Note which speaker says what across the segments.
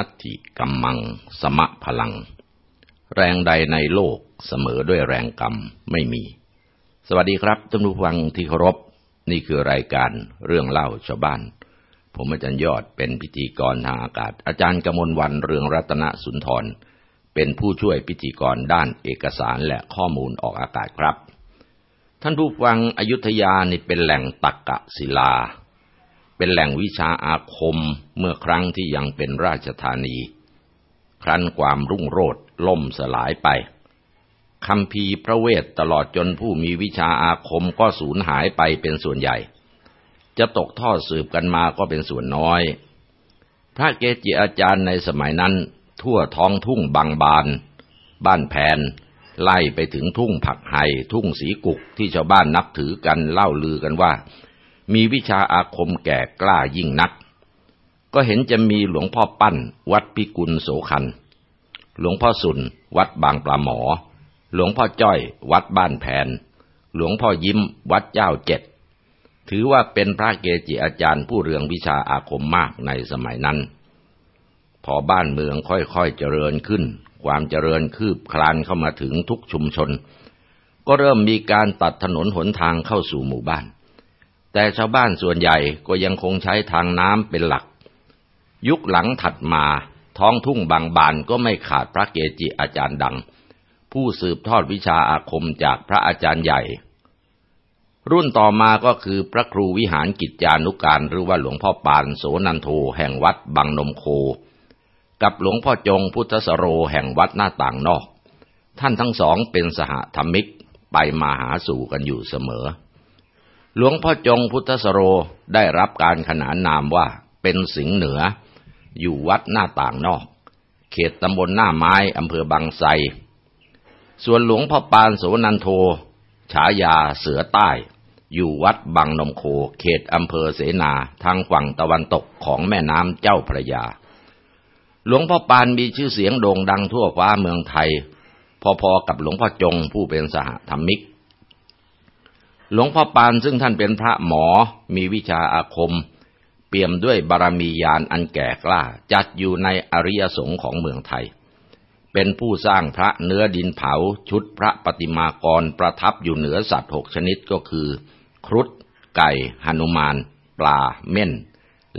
Speaker 1: นัตถิกัมมัง สมะพลัง แรงใดในโลกเสมอด้วยแรงกรรมไม่มี สวัสดีครับท่านผู้ฟังที่เคารพ นี่คือรายการเรื่องเล่าชาวบ้าน ผมอาจารย์ยอดเป็นพิธีกรทางอากาศ อาจารย์กมลวันเรืองรัตนสุนทร เป็นผู้ช่วยพิธีกรด้านเอกสารและข้อมูลออกอากาศครับ ท่านผู้ฟังอยุธยานี่เป็นแหล่งตักกะศิลา เป็นแหล่งวิชาอาคมเมื่อครั้งที่ยังเป็นราชธานี ครั้นความรุ่งโรจน์ล่มสลายไปคำพีพระเวทตลอดจนผู้มีวิชาอาคมก็สูญหายไปเป็นส่วนใหญ่ จะตกทอดสืบกันมาก็เป็นส่วนน้อย พระเกจิอาจารย์ในสมัยนั้น ทั่วท้องทุ่งบางบาน บ้านแผนไล่ไปถึงทุ่งผักไห่ทุ่งสีกุกที่ชาวบ้านนับถือกันเล่าลือกันว่า มีวิชาอาคมแก่กล้ายิ่งนัก ก็เห็นจะมีหลวงพ่อปั้น วัดพิกุลโสคัน หลวงพ่อสุน วัดบางปลาหมอ หลวงพ่อจ้อย วัดบ้านแผน หลวงพ่อยิ้ม วัดเจ้าเจ็ด ถือว่าเป็นพระเกจิอาจารย์ผู้เรืองวิชาอาคมมากในสมัยนั้น พอบ้านเมืองค่อยๆเจริญขึ้น ความเจริญคืบคลานเข้ามาถึงทุกชุมชน ก็เริ่มมีการตัดถนนหนทางเข้าสู่หมู่บ้าน แต่ชาวบ้านส่วนใหญ่ก็ยังคงใช้ทางน้ำเป็นหลัก ยุคหลังถัดมาท้องทุ่งบางบานก็ไม่ขาดพระเกจิอาจารย์ดัง ผู้สืบทอดวิชาอาคมจากพระอาจารย์ใหญ่ รุ่นต่อมาก็คือพระครูวิหารกิจจานุการหรือว่าหลวงพ่อปานโสนันโทแห่งวัดบางนมโค กับหลวงพ่อจงพุทธสโรแห่งวัดหน้าต่างนอก ท่านทั้งสองเป็นสหธรรมิกไปมาหาสู่กันอยู่เสมอ หลวงพ่อจงพุทธสโรได้รับการขนานนามว่าเป็นสิงห์เหนือ อยู่วัดหน้าต่างนอก เขตตำบลหน้าไม้อำเภอบางไทรส่วนหลวงพ่อปานโสนันโท ฉายาเสือใต้ อยู่วัดบางนมโค เขตอำเภอเสนาทางฝั่งตะวันตกของแม่น้ำเจ้าพระยา หลวงพ่อปานมีชื่อเสียงโด่งดังทั่วฟ้าเมืองไทย พอๆกับหลวงพ่อจงผู้เป็นสหธรรมิก หลวงพ่อปานซึ่งท่านเป็นพระหมอมีวิชาอาคม เปี่ยมด้วยบารมียานอันแก่กล้า จัดอยู่ในอริยสงฆ์ของเมืองไทย เป็นผู้สร้างพระเนื้อดินเผาชุดพระปฏิมากรประทับอยู่เหนือสัตว์หกชนิดก็คือ ครุฑไก่หนุมาน ปลา เม่น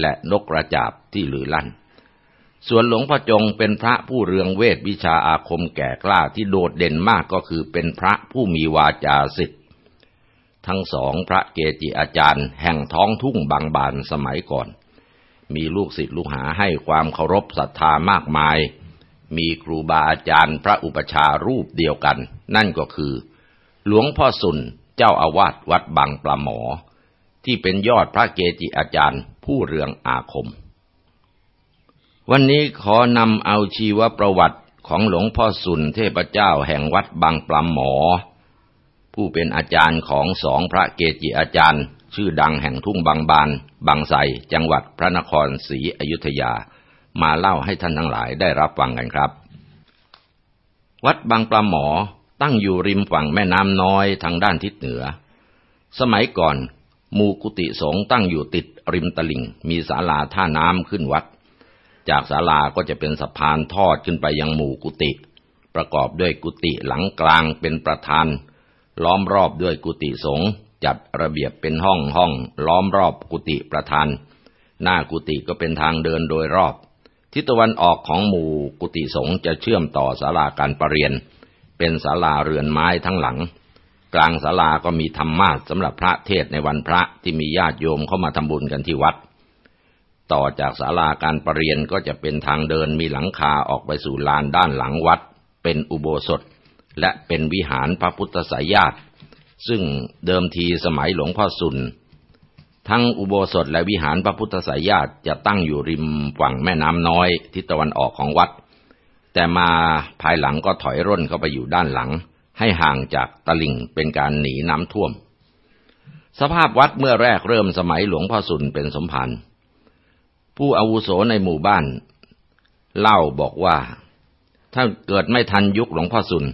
Speaker 1: และนกกระจาบที่ลือลั่น ส่วนหลวงพ่อจงเป็นพระผู้เรืองเวทวิชาอาคมแก่กล้าที่โดดเด่นมากก็คือเป็นพระผู้มีวาจาสิทธิ ทั้งสองพระเกจิอาจารย์ แห่งท้องทุ่งบางบานสมัยก่อน มีลูกศิษย์ลูกหาให้ความเคารพศรัทธามากมาย มีครูบาอาจารย์พระอุปชารูปเดียวกัน นั่นก็คือ หลวงพ่อสุนเจ้าอาวาสวัดบางปลาหมอ ที่เป็นยอดพระเกจิอาจารย์ผู้เรืองอาคม วันนี้ขอนำเอาชีวประวัติของหลวงพ่อสุนเทพเจ้าแห่งวัดบางปลาหมอ ผู้เป็นอาจารย์ของสองพระเกจิอาจารย์ ชื่อดังแห่งทุ่งบางบาน บางไทรจังหวัดพระนครศรีอยุธยา มาเล่าให้ท่านทั้งหลายได้รับฟังกันครับ วัดบางปลาหมอตั้งอยู่ริมฝั่งแม่น้ำน้อยทางด้านทิศเหนือ สมัยก่อนหมู่กุฏิสงฆ์ตั้งอยู่ติดริมตลิ่ง มีศาลาท่าน้ำขึ้นวัด จากศาลาก็จะเป็นสะพานทอดขึ้นไปยังหมู่กุฏิประกอบด้วยกุฏิหลังกลางเป็นประธาน ล้อมรอบด้วยกุฏิสงฆ์จัดระเบียบเป็นห้องห้องล้อมรอบกุฏิประธาน หน้ากุฏิก็เป็นทางเดินโดยรอบ ทิศตะวันออกของหมู่กุฏิสงฆ์จะเชื่อมต่อศาลาการประเรียน เป็นศาลาเรือนไม้ทั้งหลัง กลางศาลาก็มีธรรมาสสำหรับพระเทศในวันพระที่มีญาติโยมเข้ามาทำบุญกันที่วัด ต่อจากศาลาการประเรียนก็จะเป็นทางเดินมีหลังคาออกไปสู่ลานด้านหลังวัด เป็นอุโบสถ และเป็นวิหารพระพุทธสายญาติ ซึ่งเดิมทีสมัยหลวงพ่อสุน ทั้งอุโบสถและวิหารพระพุทธสายญาติจะตั้งอยู่ริมฝั่งแม่น้ำน้อยทิศตะวันออกของวัด แต่มาภายหลังก็ถอยร่นเข้าไปอยู่ด้านหลัง ให้ห่างจากตลิ่งเป็นการหนีน้ำท่วม สภาพวัดเมื่อแรกเริ่มสมัยหลวงพ่อสุนเป็นสมภารผู้อาวุโสในหมู่บ้าน เล่าบอกว่า ถ้าเกิดไม่ทันยุคหลวงพ่อสุน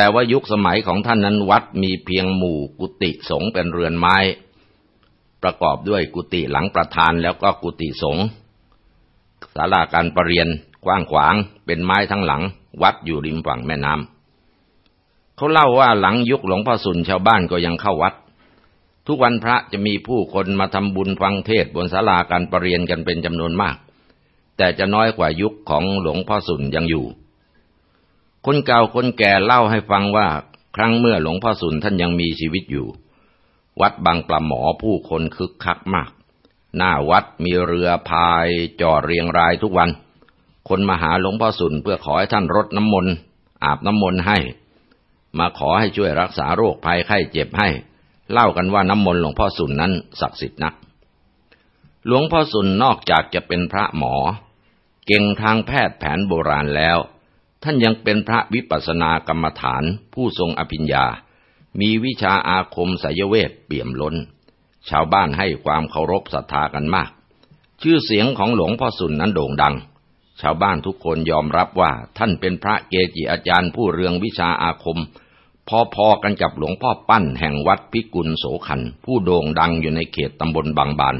Speaker 1: แต่ว่ายุคสมัยของท่านนั้นวัดมีเพียงหมู่กุฏิสงฆ์เป็นเรือนไม้ ประกอบด้วยกุฏิหลังประธานแล้วก็กุฏิสงฆ์ศาลาการประเรียนกว้างขวางเป็นไม้ทั้งหลัง วัดอยู่ริมฝั่งแม่น้ำเขาเล่าว่าหลังยุคหลวงพ่อสุนชาวบ้านก็ยังเข้าวัด ทุกวันพระจะมีผู้คนมาทำบุญฟังเทศบนศาลาการประเรียนกันเป็นจำนวนมาก แต่จะน้อยกว่ายุคของหลวงพ่อสุนยังอยู่ คนเก่าคนแก่เล่าให้ฟังว่า ครั้งเมื่อหลวงพ่อสุนท่านยังมีชีวิตอยู่ วัดบางปลาหมอผู้คนคึกคักมาก หน้าวัดมีเรือพายจอดเรียงรายทุกวัน คนมาหาหลวงพ่อสุนเพื่อขอให้ท่านรดน้ำมนต์อาบน้ำมนต์ให้ มาขอให้ช่วยรักษาโรคภัยไข้เจ็บให้ เล่ากันว่าน้ำมนต์หลวงพ่อสุนนั้นศักดิ์สิทธิ์นัก หลวงพ่อสุนนอกจากจะเป็นพระหมอ เก่งทางแพทย์แผนโบราณแล้ว ท่านยังเป็นพระวิปัสสนากรรมฐานผู้ทรงอภิญญา มีวิชาอาคมสยเวทเปี่ยมล้น ชาวบ้านให้ความเคารพศรัทธากันมาก ชื่อเสียงของหลวงพ่อสุนนั้นโด่งดัง ชาวบ้านทุกคนยอมรับว่าท่านเป็นพระเกจิอาจารย์ผู้เรืองวิชาอาคม พอๆกันกับหลวงพ่อปั้นแห่งวัดพิกุลโสขัน ผู้โด่งดังอยู่ในเขตตำบลบางบาน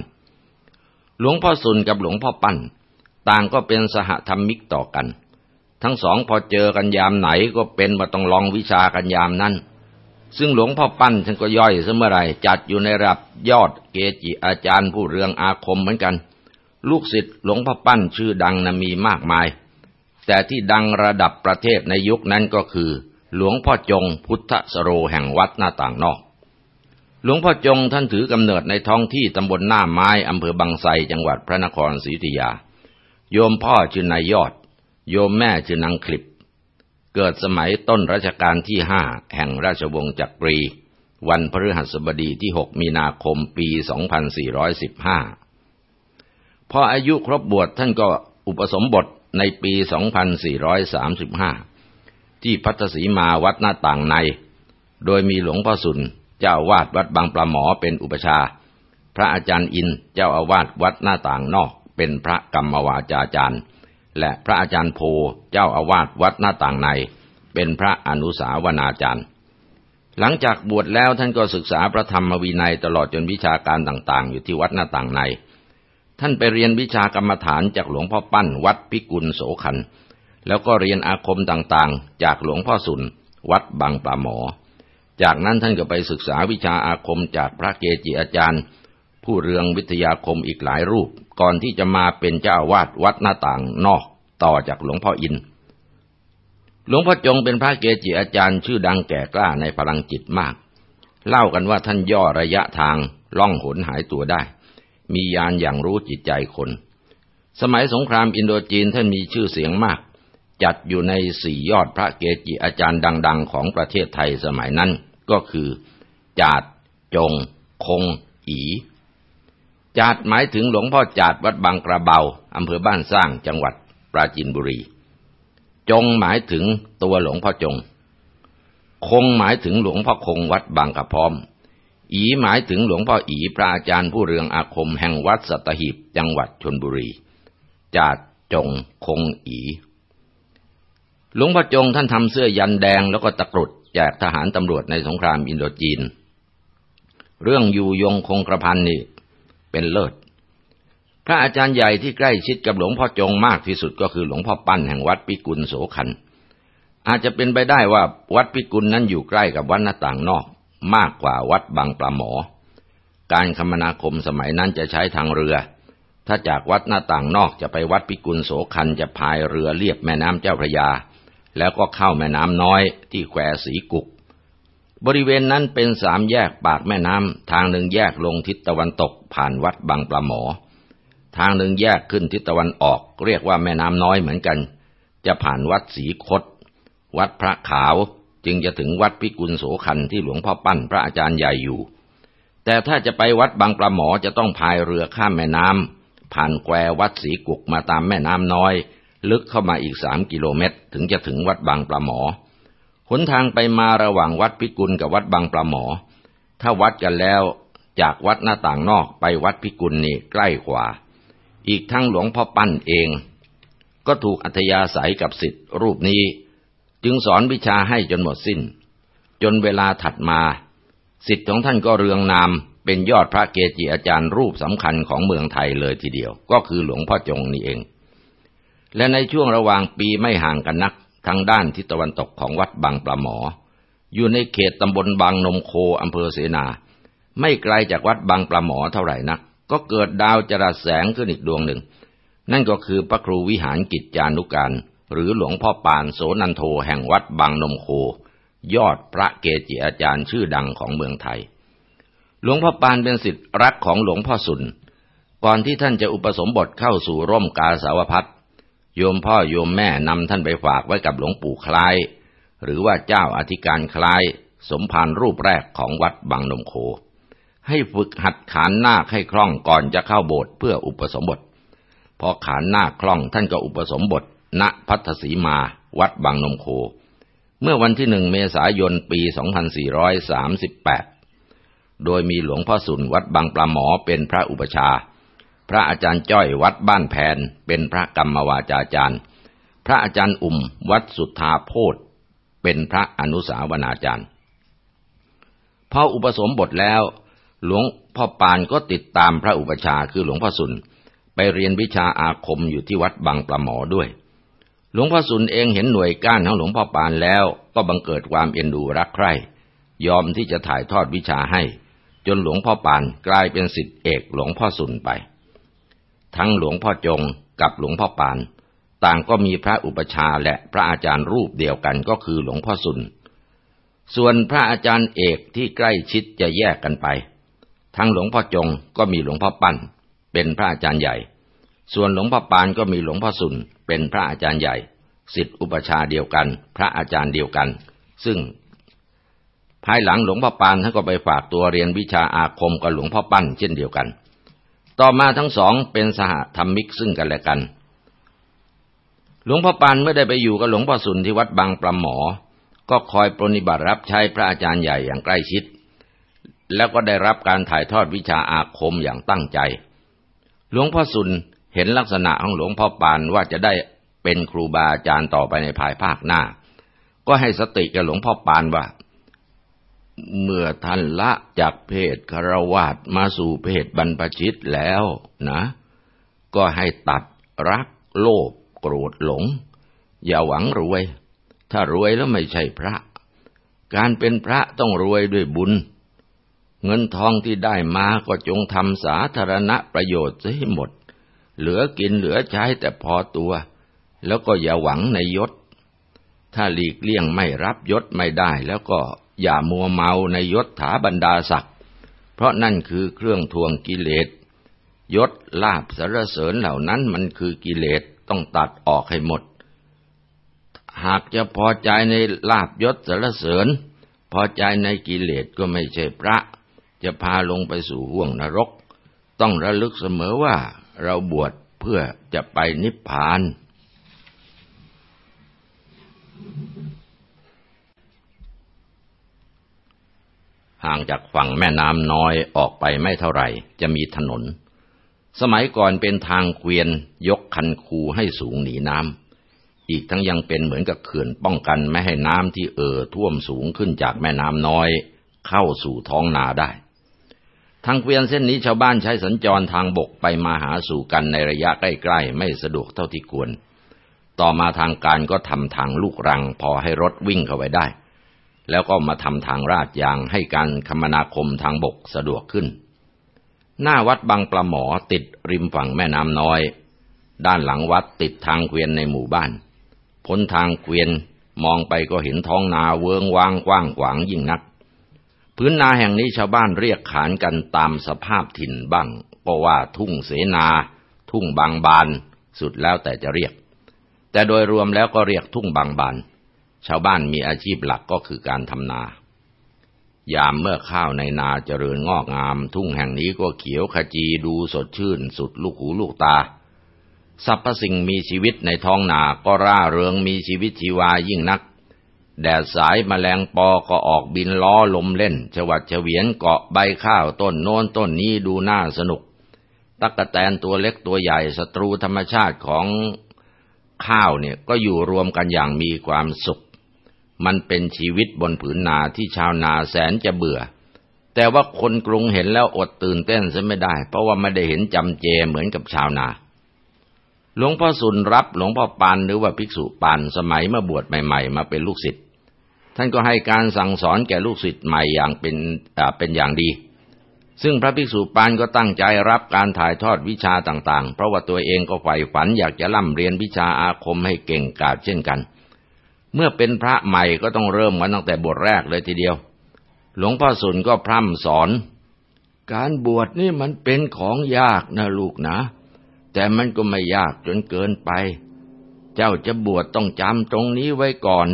Speaker 1: หลวงพ่อสุนกับหลวงพ่อปั้น ต่างก็เป็นสหธรรมิกต่อกัน ทั้งสองพอเจอกันยามไหนก็เป็นมาต้องลองวิชากันยามนั้น ซึ่งหลวงพ่อปั้นท่านก็ย่อยเสมอไรจัดอยู่ในระดับยอดเกจิอาจารย์ผู้เรืองอาคมเหมือนกัน ลูกศิษย์หลวงพ่อปั้นชื่อดังนะมีมากมาย แต่ที่ดังระดับประเทศในยุคนั้นก็คือ หลวงพ่อจงพุทธสโรแห่งวัดหน้าต่างนอก หลวงพ่อจงท่านถือกำเนิดในท้องที่ตำบลหน้าไม้อำเภอบางไทรจังหวัดพระนครศรีอยุธยา โยมพ่อชื่อนายยอด โยมแม่ชื่อนางคลิป เกิดสมัยต้นรัชกาลที่ห้าแห่งราชวงศ์จักรี วันพฤหัสบดีที่ 6 มีนาคมปี 2415 พออายุครบบวชท่านก็อุปสมบทในปี 2435 ที่พัทสีมาวัดหน้าต่างใน โดยมีหลวงพ่อสุนเจ้าวาดวัดบางปลาหมอเป็นอุปชา พระอาจารย์อินเจ้าอาวาสวัดหน้าต่างนอกเป็นพระกรรมวาจาจารย์ และพระอาจารย์โพเจ้าอาวาสวัดหน้าต่างใน เป็นพระอนุสาวนาจารย์ หลังจากบวชแล้วท่านก็ศึกษาพระธรรมวินัยตลอดจนวิชาการต่างๆ อยู่ที่วัดหน้าต่างใน ท่านไปเรียนวิชากรรมฐานจากหลวงพ่อปั้นวัดพิกุลโสขัน แล้วก็เรียนอาคมต่างๆ จากหลวงพ่อสุนวัดบางปลาหมอ จากนั้นท่านก็ไปศึกษาวิชาอาคมจากพระเกจิอาจารย์ ผู้เรืองวิทยาคมอีกหลายรูป ก่อนที่จะมาเป็นเจ้าวาดวัดหน้าต่างนอกต่อจากหลวงพ่ออิน หลวงพ่อจงเป็นพระเกจิอาจารย์ชื่อดังแก่กล้าในพลังจิตมาก เล่ากันว่าท่านย่อระยะทางล่องหนหายตัวได้ มียานอย่างรู้จิตใจคน สมัยสงครามอินโดจีนท่านมีชื่อเสียงมาก จัดอยู่ในสี่ยอดพระเกจิอาจารย์ดัง ๆ ของประเทศไทยสมัยนั้นก็คือ จาด จง คง อี จาดหมายถึงหลวงพ่อจาดวัดบางกระเบาอำเภอบ้านสร้างจังหวัดปราจินบุรี จงหมายถึงตัวหลวงพ่อจง คงหมายถึงหลวงพ่อคงวัดบางกระพร้อม อีหมายถึงหลวงพ่ออีพระอาจารย์ผู้เรืองอาคมแห่งวัดสัตหีบจังหวัดชนบุรีจาดจงคงอีหลวงพ่อจงท่านทำเสื้อยันแดงแล้วก็ตะกรุดแจกทหารตำรวจในสงครามอินโดจีน เรื่องอยู่ยงคงกระพันนี่ เป็นเลิศ พระอาจารย์ใหญ่ที่ใกล้ชิดกับหลวงพ่อจงมากที่สุดก็คือหลวงพ่อปั้นแห่งวัดพิกุลโสขัน อาจจะเป็นไปได้ว่าวัดพิกุลนั้นอยู่ใกล้กับวัดหน้าต่างนอก มากกว่าวัดบางปลาหมอ การคมนาคมสมัยนั้นจะใช้ทางเรือ ถ้าจากวัดหน้าต่างนอกจะไปวัดพิกุลโสขันจะพายเรือเลียบแม่น้ำเจ้าพระยา แล้วก็เข้าแม่น้ำน้อยที่แควสีกุก บริเวณนั้นเป็นสามแยกปากแม่น้ำทางหนึ่งแยกลงทิศตะวันตกผ่านวัดบางปลาหมอ ทางหนึ่งแยกขึ้นทิศตะวันออก เรียกว่าแม่น้ำน้อยเหมือนกัน จะผ่านวัดศรีคดวัดพระขาวจึงจะถึงวัดพิกุลโสคันที่หลวงพ่อปั้นพระอาจารย์ใหญ่อยู่ แต่ถ้าจะไปวัดบางปลาหมอจะต้องพายเรือข้ามแม่น้ำผ่านแคววัดศรีกุกมาตามแม่น้ำน้อย ลึกเข้ามาอีกสามกิโลเมตร ถึงจะถึงวัดบางปลาหมอ หนทางไปมาระหว่างวัดพิกุลกับวัดบางปลาหมอ ถ้าวัดกันแล้วจากวัดหน้าต่างนอกไปวัดพิกุลนี่ใกล้กว่า อีกทั้งหลวงพ่อปั้นเอง ก็ถูกอัธยาศัยกับสิทธิรูปนี้ จึงสอนวิชาให้จนหมดสิน้น จนเวลาถัดมาสิทธิ์ของท่านก็เรืองนามเป็นยอดพระเกจิอาจารย์รูปสำคัญของเมืองไทยเลยทีเดียว ก็คือหลวงพ่อจงนี่เอง และในช่วงระหว่างปีไม่ห่างกันนัก ทางด้านทิศตะวันตกของวัดบางปลาหมอ อยู่ในเขตตำบลบางนมโคอำเภอเสนา ไม่ไกลจากวัดบางปลาหมอเท่าไหร่นัก ก็เกิดดาวจรัสแสงขึ้นอีกดวงหนึ่ง นั่นก็คือพระครูวิหารกิจจานุการ หรือหลวงพ่อปานโสนันโทแห่งวัดบางนมโค ยอดพระเกจิอาจารย์ชื่อดังของเมืองไทย หลวงพ่อปานเป็นสิทธิ์รักของหลวงพ่อสุนก่อนที่ท่านจะอุปสมบทเข้าสู่ร่มกาสาวพัด โยมพ่อโยมแม่นำท่านไปฝากไว้กับหลวงปู่คล้าย หรือว่าเจ้าอธิการคล้าย สมภารรูปแรกของวัดบางนมโค ให้ฝึกหัดขานหน้าให้คล่องก่อนจะเข้าโบสถ์เพื่ออุปสมบท พอขานหน้าคล่องท่านก็อุปสมบท ณพัทสีมา วัดบางนมโค เมื่อวันที่หนึ่งเมษายนปี 2438 โดยมีหลวงพ่อสุนวัดบางปลาหมอเป็นพระอุปชา พระอาจารย์จ้อยวัดบ้านแผนเป็นพระกรรมวาจาจารย์ พระอาจารย์อุ่มวัดสุทธาโพธเป็นพระอนุสาวนาจารย์พออุปสมบทแล้ว หลวงพ่อปานก็ติดตามพระอุปชาคือหลวงพ่อสุนไปเรียนวิชาอาคมอยู่ที่วัดบางปลาหมอด้วย หลวงพ่อสุนเองเห็นหน่วยก้านของหลวงพ่อปานแล้วก็บังเกิดความเอ็นดูรักใคร่ ยอมที่จะถ่ายทอดวิชาให้ จนหลวงพ่อปานกลายเป็นสิทธิเอกหลวงพ่อสุนไป ทั้งหลวงพ่อจงกับหลวงพ่อปาน ต่างก็มีพระอุปชาและพระอาจารย์รูปเดียวกันก็คือหลวงพ่อสุน ส่วนพระอาจารย์เอกที่ใกล้ชิดจะแยกกันไป ทั้งหลวงพ่อจงก็มีหลวงพ่อปั้น เป็นพระอาจารย์ใหญ่ ส่วนหลวงพ่อปานก็มีหลวงพ่อสุนเป็นพระอาจารย์ใหญ่สิทธิอุปชาเดียวกัน พระอาจารย์เดียวกัน ซึ่ง ภายหลังหลวงพ่อปานท่านก็ไปฝากตัวเรียนวิชาอาคมกับหลวงพ่อปั้นเช่นเดียวกัน ต่อมาทั้งสองเป็นสหธรรมิกซึ่งกันและกัน หลวงพ่อปานเมื่อได้ไปอยู่กับหลวงพ่อสุนที่วัดบางปลาหมอ ก็คอยปรนิบัติรับใช้พระอาจารย์ใหญ่อย่างใกล้ชิด แล้วก็ได้รับการถ่ายทอดวิชาอาคมอย่างตั้งใจ หลวงพ่อสุนเห็นลักษณะของหลวงพ่อปานว่าจะได้เป็นครูบาอาจารย์ต่อไปในภายภาคหน้า ก็ให้สติกับหลวงพ่อปานว่า เมื่อท่านละจากเพศคารวาสมาสู่เพศบรรพชิตแล้วนะ ก็ให้ตัดรักโลภโกรธหลง อย่าหวังรวย ถ้ารวยแล้วไม่ใช่พระ การเป็นพระต้องรวยด้วยบุญ เงินทองที่ได้มาก็จงทำสาธารณประโยชน์ให้หมด เหลือกินเหลือใช้แต่พอตัว แล้วก็อย่าหวังในยศ ถ้าหลีกเลี่ยงไม่รับยศไม่ได้แล้วก็ อย่ามัวเมาในยศถาบรรดาศักดิ์เพราะนั่นคือเครื่องทวงกิเลสยศลาบสรรเสริญเหล่านั้นมันคือกิเลสต้องตัดออกให้หมด หากจะพอใจในลาบยศสรรเสริญ พอใจในกิเลสก็ไม่ใช่พระ จะพาลงไปสู่ห่วงนรก ต้องระลึกเสมอว่าเราบวชเพื่อจะไปนิพพาน ห่างจากฝั่งแม่น้ำน้อยออกไปไม่เท่าไหร่ จะมีถนน สมัยก่อนเป็นทางเกวียนยกคันคูให้สูงหนีน้ำอีกทั้งยังเป็นเหมือนกับเขื่อนป้องกันไม่ให้น้ำที่เอ่อท่วมสูงขึ้นจากแม่น้ำน้อย เข้าสู่ท้องนาได้ ทางเกวียนเส้นนี้ชาวบ้านใช้สัญจรทางบกไปมาหาสู่กันในระยะใกล้ๆ ไม่สะดวกเท่าที่ควร ต่อมาทางการก็ทำทางลูกรังพอให้รถวิ่งเข้าไปได้ แล้วก็มาทำทางราดยางให้การคมนาคมทางบกสะดวกขึ้น หน้าวัดบางปลาหมอติดริมฝั่งแม่น้ำน้อย ด้านหลังวัดติดทางเกวียนในหมู่บ้าน พ้นทางเกวียนมองไปก็เห็นท้องนาเวิงว่างกว้างขวางยิ่งนัก พื้นนาแห่งนี้ชาวบ้านเรียกขานกันตามสภาพถิ่นบ้างเพราะว่าทุ่งเสนา ทุ่งบางบาน สุดแล้วแต่จะเรียก แต่โดยรวมแล้วก็เรียกทุ่งบางบาน ชาวบ้านมีอาชีพหลักก็คือการทำนา ยามเมื่อข้าวในนาเจริญงอกงาม ทุ่งแห่งนี้ก็เขียวขจีดูสดชื่น สุดลูกหูลูกตาสรรพสิ่งมีชีวิตในท้องนาก็ร่าเริงมีชีวิตชีวายิ่งนัก แดดสายมแมลงปอก็ออกบินล้อลมเล่น ชวัดเฉวียนเกาะใบข้าวต้นโน้นต้นนี้ดูน่าสนุก ตักกะแตนตัวเล็กตัวใหญ่ศัตรูธรรมชาติของข้าวเนี่ยก็อยู่รวมกันอย่างมีความสุข มันเป็นชีวิตบนผืนนาที่ชาวนาแสนจะเบื่อ แต่ว่าคนกรุงเห็นแล้วอดตื่นเต้นซะไม่ได้ เพราะว่าไม่ได้เห็นจำเจเหมือนกับชาวนา หลวงพ่อสุนรับหลวงพ่อปานหรือว่าภิกษุปานสมัยมาบวชใหม่ๆ มาเป็นลูกศิษย์ ท่านก็ให้การสั่งสอนแก่ลูกศิษย์ใหม่อย่างเป็นเป็นอย่างดี ซึ่งพระภิกษุปานก็ตั้งใจรับการถ่ายทอดวิชาต่างๆ เพราะว่าตัวเองก็ใฝ่ฝันอยากจะล่ำเรียนวิชาอาคมให้เก่งกาจเช่นกันเเมื่อเป็นพระใหม่ก็ต้องเริ่มกันตั้งแต่บทแรกเลยทีเดียว หลวงพ่อสุนก็พร่ำสอน การบวชนี่มันเป็นของยากนะลูกนะ แต่มันก็ไม่ยากจนเกินไป เจ้าจะบวชต้องจำตรงนี้ไว้ก่อน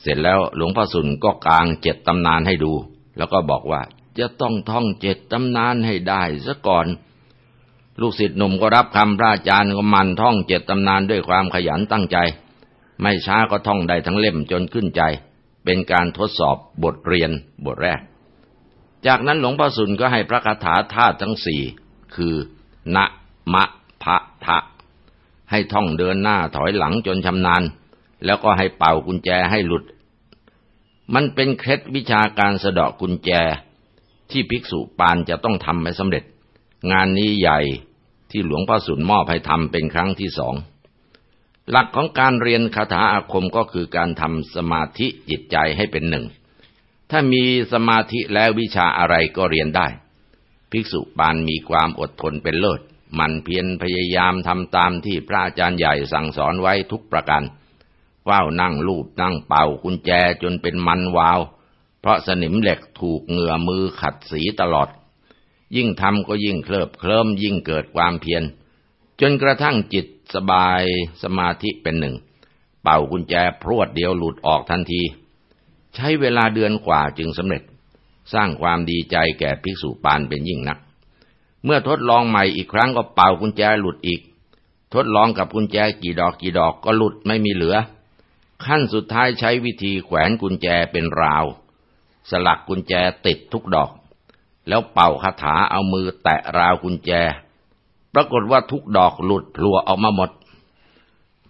Speaker 1: เสร็จแล้วหลวงพ่อสุนก็กางเจ็ดตำนานให้ดู แล้วก็บอกว่าจะต้องท่องเจ็ดตำนานให้ได้ซะก่อน ลูกศิษย์หนุ่มก็รับคำพระอาจารย์ก็มันท่องเจ็ดตำนานด้วยความขยันตั้งใจ ไม่ช้าก็ท่องได้ทั้งเล่มจนขึ้นใจ เป็นการทดสอบบทเรียนบทแรก จากนั้นหลวงพ่อสุนก็ให้พระคาถาธาตุทั้งสี่คือณมะพะทะให้ท่องเดินหน้าถอยหลังจนชำนาญ แล้วก็ให้เป่ากุญแจให้หลุด มันเป็นเคล็ดวิชาการสะเดาะกุญแจ ที่ภิกษุปานจะต้องทำให้สำเร็จ งานนี้ใหญ่ที่หลวงพ่อสุนมอบให้ทำเป็นครั้งที่สอง หลักของการเรียนคาถาอาคมก็คือการทำสมาธิจิตใจให้เป็นหนึ่ง ถ้ามีสมาธิแล้ววิชาอะไรก็เรียนได้ ภิกษุปานมีความอดทนเป็นเลิศ มันเพียรพยายามทำตามที่พระอาจารย์ใหญ่สั่งสอนไว้ทุกประการเฝ้านั่งลูบนั่งเป่ากุญแจจนเป็นมันวาว เพราะสนิมเหล็กถูกเหงื่อมือขัดสีตลอด ยิ่งทำก็ยิ่งเคลิบเคลิ้มยิ่งเกิดความเพียร จนกระทั่งจิตสบายสมาธิเป็นหนึ่ง เป่ากุญแจพรวดเดียวหลุดออกทันที ใช้เวลาเดือนกว่าจึงสำเร็จ สร้างความดีใจแก่ภิกษุปานเป็นยิ่งนัก เมื่อทดลองใหม่อีกครั้งก็เป่ากุญแจหลุดอีก ทดลองกับกุญแจกี่ดอกกี่ดอกก็หลุดไม่มีเหลือ ขั้นสุดท้ายใช้วิธีแขวนกุญแจเป็นราว สลักกุญแจติดทุกดอก แล้วเป่าคาถาเอามือแตะราวกุญแจ ปรากฏว่าทุกดอกหลุดพลัวออกมาหมด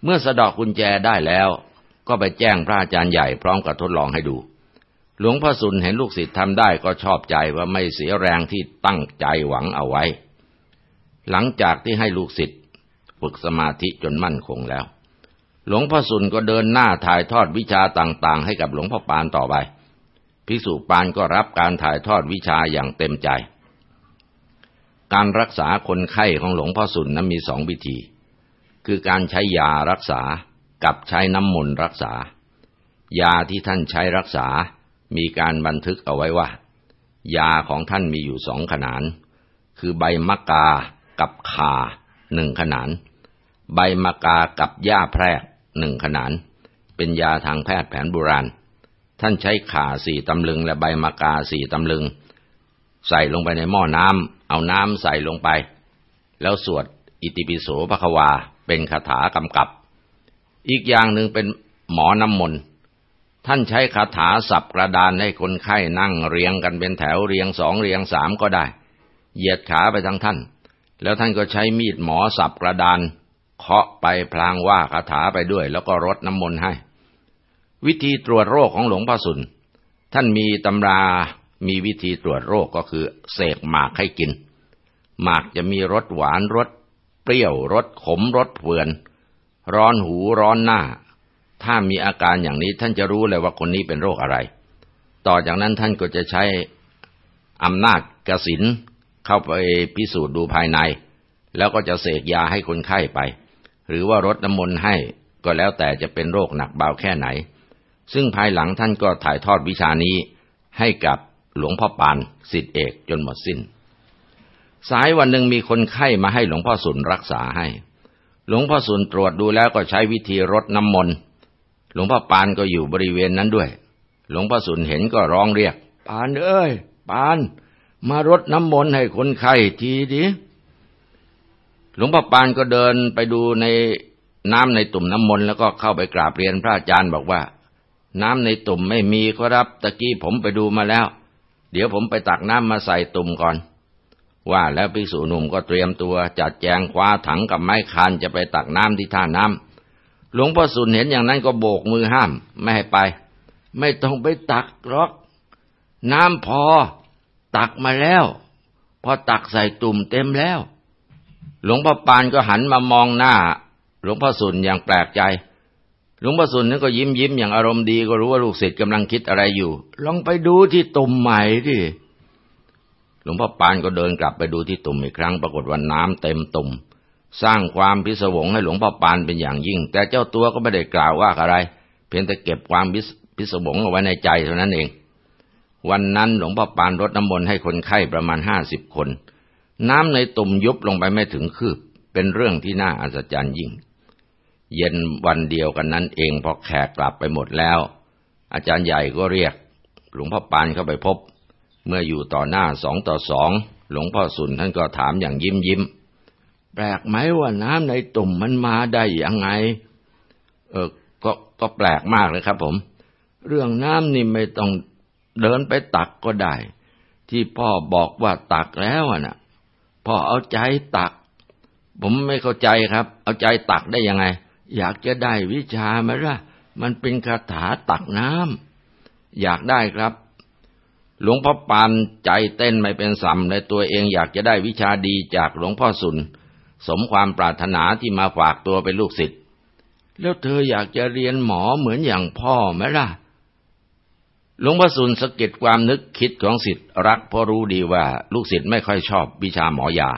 Speaker 1: เมื่อสะดอกกุญแจได้แล้ว ก็ไปแจ้งพระอาจารย์ใหญ่พร้อมกับทดลองให้ดู หลวงพ่อสุนเห็นลูกศิษย์ทำได้ก็ชอบใจว่าไม่เสียแรงที่ตั้งใจหวังเอาไว้ หลังจากที่ให้ลูกศิษย์ฝึกสมาธิจนมั่นคงแล้ว หลวงพ่อสุนก็เดินหน้าถ่ายทอดวิชาต่างๆ ให้กับหลวงพ่อปานต่อไปภิกษุปานก็รับการถ่ายทอดวิชาอย่างเต็มใจ การรักษาคนไข้ของหลวงพ่อสุนนั้นมีสองวิธี คือการใช้ยารักษากับใช้น้ำมนต์รักษา ยาที่ท่านใช้รักษา มีการบันทึกเอาไว้ว่า ยาของท่านมีอยู่สองขนาน คือใบมะกากับขาหนึ่งขนาน ใบมะกากับหญ้าแพรกหนึ่งขนาน เป็นยาทางแพทย์แผนโบราณ ท่านใช้ขาสี่ตำลึงและใบมะกาสี่ตำลึง ใส่ลงไปในหม้อน้ำเอาน้ำใส่ลงไป แล้วสวดอิติปิโสภควา เป็นคาถากำกับ อีกอย่างหนึ่งเป็นหมอน้ำมนต์ท่านใช้คาถาสับกระดานให้คนไข้นั่งเรียงกันเป็นแถวเรียงสองเรียงสามก็ได้ เหยียดขาไปทางท่าน แล้วท่านก็ใช้มีดหมอสับกระดานเคาะไปพลางว่าคาถาไปด้วย แล้วก็รดน้ำมนต์ให้ วิธีตรวจโรคของหลวงพ่อสุน ท่านมีตำรา มีวิธีตรวจโรคก็คือเสกหมากให้กิน หมากจะมีรสหวานรสเปรี้ยวรสขมรสเฟื่อน ร้อนหูร้อนหน้า ถ้ามีอาการอย่างนี้ท่านจะรู้เลยว่าคนนี้เป็นโรคอะไร ต่อจากนั้นท่านก็จะใช้อำนาจกสินเข้าไปพิสูจน์ดูภายใน แล้วก็จะเสกยาให้คนไข้ไป หรือว่ารดน้ำมนต์ให้ก็แล้วแต่จะเป็นโรคหนักเบาแค่ไหน ซึ่งภายหลังท่านก็ถ่ายทอดวิชานี้ให้กับ หลวงพ่อปานสิทธิเอกจนหมดสิน้น สายวันหนึ่งมีคนไข้มาให้หลวงพ่อสุนรักษาให้ หลวงพ่อสุนตรวจดูแล้วก็ใช้วิธีรดน้ำมนต์หลวงพ่อปานก็อยู่บริเวณนั้นด้วย หลวงพ่อสุนเห็นก็ร้องเรียก ปานเอ้ย ปาน มารดน้ำมนต์ให้คนไข้ทีดิหลวงพ่อปานก็เดินไปดูในน้ำในตุ่มน้ำมนต์แล้วก็เข้าไปกราบเรียนพระอาจารย์บอกว่า น้ำในตุ่มไม่มีครับตะกี้ผมไปดูมาแล้ว เดี๋ยวผมไปตักน้ำมาใส่ตุ่มก่อน ว่าแล้วภิกษุหนุ่มก็เตรียมตัวจัดแจงคว้าถังกับไม้คานจะไปตักน้ำที่ท่าน้ำหลวงพ่อสุนเห็นอย่างนั้นก็โบกมือห้ามไม่ให้ไป ไม่ต้องไปตักหรอก น้ำพอ ตักมาแล้ว พอตักใส่ตุ่มเต็มแล้วหหลวงพ่อปานก็หันมามองหน้า หลวงพ่อสุนอย่างแปลกใจ หลวงพ่อสุนนั้นก็ยิ้มยิ้มอย่างอารมณ์ดีก็รู้ว่าลูกศิษย์กำลังคิดอะไรอยู่ ลองไปดูที่ตุ่มใหม่ดิหลวงพ่อปานก็เดินกลับไปดูที่ตุ่มอีกครั้งปรากฏว่าน้ำเต็มตุ่มสร้างความพิศวงให้หลวงพ่อปานเป็นอย่างยิ่ง แต่เจ้าตัวก็ไม่ได้กล่าวว่าอะไร เพียงแต่เก็บความพิศวงเอาไว้ในใจเท่านั้นเอง วันนั้นหลวงพ่อปานรดน้ำมนต์ให้คนไข้ประมาณห้าสิบคน น้ำในตุ่มยุบลงไปไม่ถึงคืบ เป็นเรื่องที่น่าอัศจรรย์ยิ่ง เย็นวันเดียวกันนั้นเองพอแขกกลับไปหมดแล้ว อาจารย์ใหญ่ก็เรียก หลวงพ่อปานเข้าไปพบ เมื่ออยู่ต่อหน้าสองต่อสองหลวงพ่อสุนท่านก็ถามอย่างยิ้มยิ้มแปลกไหมว่าน้ำในตุ่มมันมาได้ยังไง เออก็ก็แปลกมากเลยครับผม เรื่องน้ำนี่ไม่ต้องเดินไปตักก็ได้ ที่พ่อบอกว่าตักแล้วน่ะพ่อเอาใจตัก ผมไม่เข้าใจครับ เอาใจตักได้ยังไง อยากจะได้วิชาไหมล่ะ มันเป็นคาถาตักน้ำอยากได้ครับ หลวงพ่อปานใจเต้นไม่เป็นสัมเลยตัวเองอยากจะได้วิชาดีจากหลวงพ่อสุน สมความปรารถนาที่มาฝากตัวเป็นลูกศิษย์แล้วเธออยากจะเรียนหมอเหมือนอย่างพ่อไหมล่ะหลวงพ่อสุนสะกิดความนึกคิดของศิษย์รักเพราะรู้ดีว่าลูกศิษย์ไม่ค่อยชอบวิชาหมอยา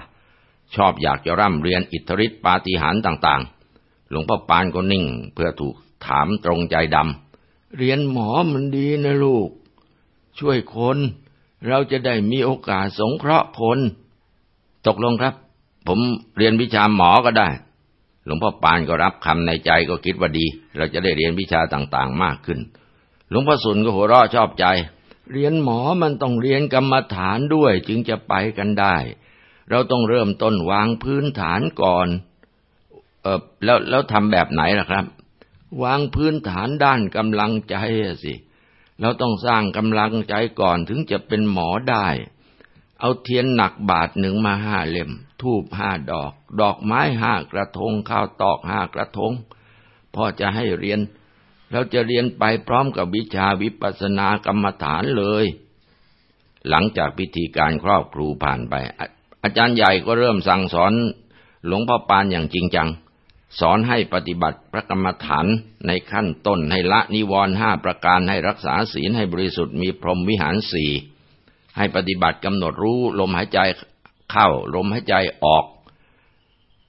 Speaker 1: ชอบอยากจะร่ำเรียนอิทธิฤทธิปาฏิหาริย์ต่างๆ หลวงพ่อปานก็นิ่ง เพื่อถูกถามตรงใจดำ เรียนหมอมันดีนะลูก ช่วยคน เราจะได้มีโอกาสสงเคราะห์คน ตกลงครับ ผมเรียนวิชาหมอก็ได้ หลวงพ่อปานก็รับคำในใจก็คิดว่าดี เราจะได้เรียนวิชาต่างๆมากขึ้น หลวงพ่อสุนก็หัวเราะชอบใจ เรียนหมอมันต้องเรียนกรรมฐานด้วยจึงจะไปกันได้ เราต้องเริ่มต้นวางพื้นฐานก่อน เออแล้วแล้วทำแบบไหนล่ะครับ วางพื้นฐานด้านกำลังใจสิเราต้องสร้างกำลังใจก่อนถึงจะเป็นหมอได้ เอาเทียนหนักบาทหนึ่งมาห้าเล่ม ทูบห้าดอก ดอกไม้ห้ากระทง ข้าวตอกห้ากระทง พ่อจะให้เรียน เราจะเรียนไปพร้อมกับวิชาวิปัสสนากรรมฐานเลย หลังจากพิธีการครอบครูผ่านไป อาจารย์ใหญ่ก็เริ่มสั่งสอนหลวงพ่อปานอย่างจริงจัง สอนให้ปฏิบัติพระกรรมฐานในขั้นต้นให้ละนิวรณ์ห้าประการให้รักษาศีลให้บริสุทธิ์มีพรหมวิหารสี่ให้ปฏิบัติกำหนดรู้ลมหายใจเข้าลมหายใจออก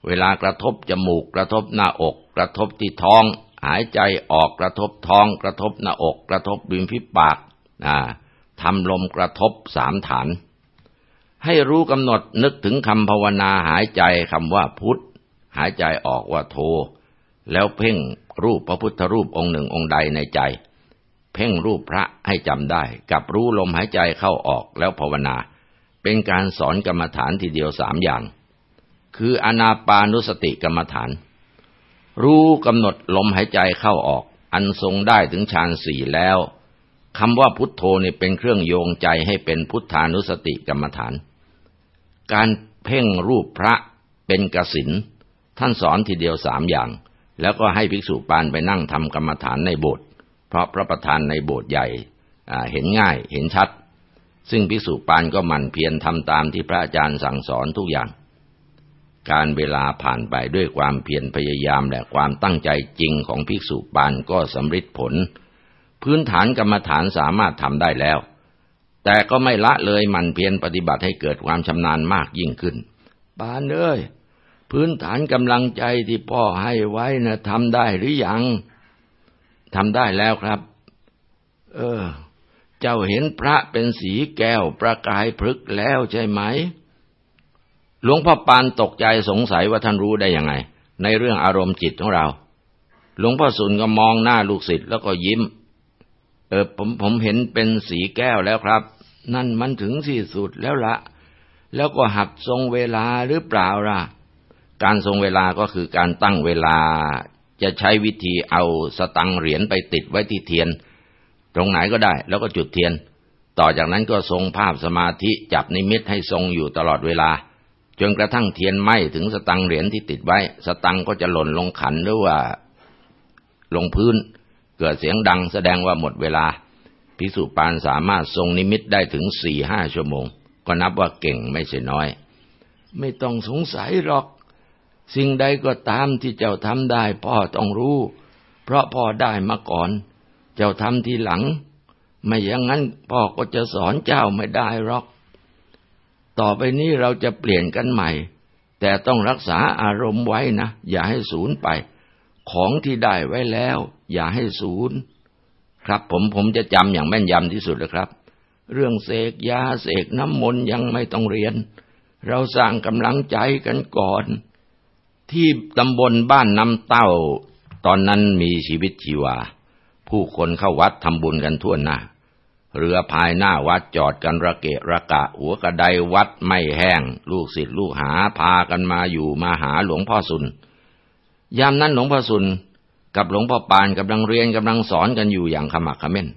Speaker 1: เวลากระทบจมูกกระทบหน้าอก กระทบที่ท้อง หายใจออกกระทบท้อง กระทบหน้าอก กระทบบิมพิปากทำลมกระทบสามฐาน ให้รู้กำหนดนึกถึงคำภาวนาหายใจคำว่าพุทธ หายใจออกว่าโท แล้วเพ่งรูปพระพุทธรูปองค์หนึ่งองค์ใดในใจ เพ่งรูปพระให้จำได้ กับรู้ลมหายใจเข้าออกแล้วภาวนา เป็นการสอนกรรมฐานทีเดียวสามอย่าง คืออนาปานุสติกรรมฐาน รู้กำหนดลมหายใจเข้าออก อันทรงได้ถึงฌานสี่แล้วคำว่าพุทโธนี่เป็นเครื่องโยงใจให้เป็นพุทธานุสติกรรมฐาน การเพ่งรูปพระเป็นกสิน ท่านสอนทีเดียวสามอย่าง แล้วก็ให้ภิกษุปานไปนั่งทำกรรมฐานในโบสถ์เพราะพระประธานในโบสถ์ใหญ่เห็นง่ายเห็นชัด ซึ่งภิกษุปานก็หมั่นเพียรทำตามที่พระอาจารย์สั่งสอนทุกอย่าง การเวลาผ่านไปด้วยความเพียรพยายามและความตั้งใจจริงของภิกษุปานก็สำเร็จผล พื้นฐานกรรมฐานสามารถทำได้แล้ว แต่ก็ไม่ละเลยหมั่นเพียรปฏิบัติให้เกิดความชำนาญมากยิ่งขึ้นปานเอ้ย พื้นฐานกำลังใจที่พ่อให้ไว้นะทำได้หรือยังทำได้แล้วครับ เออ เจ้าเห็นพระเป็นสีแก้วประกายพลึกแล้วใช่ไหม หลวงพ่อปานตกใจสงสัยว่าท่านรู้ได้ยังไง ในเรื่องอารมณ์จิตของเรา หลวงพ่อสุนก็มองหน้าลูกศิษย์แล้วก็ยิ้ม เออ ผมผมเห็นเป็นสีแก้วแล้วครับ นั่นมันถึงที่สุดแล้วละ แล้วก็หักทรงเวลาหรือเปล่าล่ะ การทรงเวลาก็คือการตั้งเวลาจะใช้วิธีเอาสตังเหรียญไปติดไว้ที่เทียน ตรงไหนก็ได้แล้วก็จุดเทียน ต่อจากนั้นก็ทรงภาพสมาธิจับนิมิตให้ทรงอยู่ตลอดเวลา จนกระทั่งเทียนไหม้ถึงสตังเหรียญที่ติดไว้ สตังก็จะหล่นลงขันหรือว่า ลงพื้น เกิดเสียงดังแสดงว่าหมดเวลา พิสุปานสามารถทรงนิมิตได้ถึงสี่ห้าชั่วโมง ก็นับว่าเก่งไม่ใช่น้อย ไม่ต้องสงสัยหรอก
Speaker 2: สิ่งใดก็ตามที่เจ้าทำได้พ่อต้องรู้ เพราะพ่อได้มาก่อน เจ้าทำทีหลัง ไม่อย่างนั้นพ่อก็จะสอนเจ้าไม่ได้หรอก ต่อไปนี้เราจะเปลี่ยนกันใหม่ แต่ต้องรักษาอารมณ์ไว้นะ อย่าให้สูญไป ของที่ได้ไว้แล้ว อย่าให้สูญครับผมผมจะจำอย่างแม่นยำที่สุดเลยครับ เรื่องเสกยาเสกน้ำมนต์ยังไม่ต้องเรียน เราสร้างกำลังใจกันก่อน ที่ตำบลบ้านน้ำเต้า ตอนนั้นมีชีวิตชีวา ผู้คนเข้าวัดทำบุญกันทั่วหน้า เรือภายหน้าวัดจอดกันระเกะระกะ หัวกระไดวัดไม่แห้ง ลูกศิษย์ลูกหาพากันมาอยู่มาหาหลวงพ่อสุน ยามนั้นหลวงพ่อสุนกับหลวงพ่อปานกำลังเรียนกำลังสอนกันอยู่อย่างขมักขม้น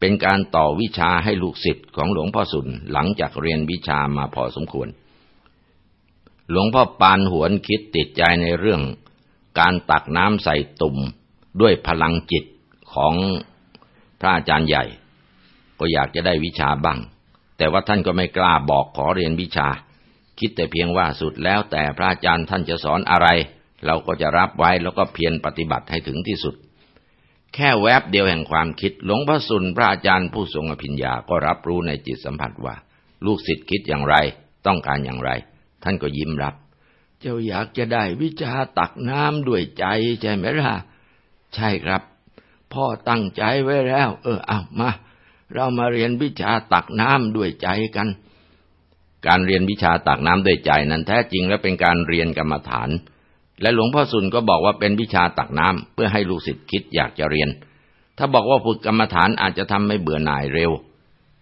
Speaker 2: เป็นการต่อวิชาให้ลูกศิษย์ของหลวงพ่อสุนหลังจากเรียนวิชามาพอสมควร หลวงพ่อปานหวนคิดติดใจในเรื่อง การตักน้ำใส่ตุ่มด้วยพลังจิตของพระอาจารย์ใหญ่ ก็อยากจะได้วิชาบ้าง แต่ว่าท่านก็ไม่กล้าบอกขอเรียนวิชา คิดแต่เพียงว่าสุดแล้วแต่พระอาจารย์ท่านจะสอนอะไร เราก็จะรับไว้แล้วก็เพียรปฏิบัติให้ถึงที่สุด แค่แวบเดียวแห่งความคิดหลวงพ่อสุนพระอาจารย์ผู้ทรงอภิญญาก็รับรู้ในจิตสัมผัสว่า ลูกศิษย์คิดอย่างไรต้องการอย่างไร ท่านก็ยิ้มรับ เจ้าอยากจะได้วิชาตักน้ำด้วยใจใช่ไหมล่ะ ใช่ครับ พ่อตั้งใจไว้แล้ว เออเอามา เรามาเรียนวิชาตักน้ำด้วยใจกัน การเรียนวิชาตักน้ำด้วยใจนั้นแท้จริงและเป็นการเรียนกรรมฐาน และหลวงพ่อสุนก็บอกว่าเป็นวิชาตักน้ำเพื่อให้ลูกศิษย์คิดอยากจะเรียน ถ้าบอกว่าฝึกกรรมฐานอาจจะทำให้เบื่อหน่ายเร็ว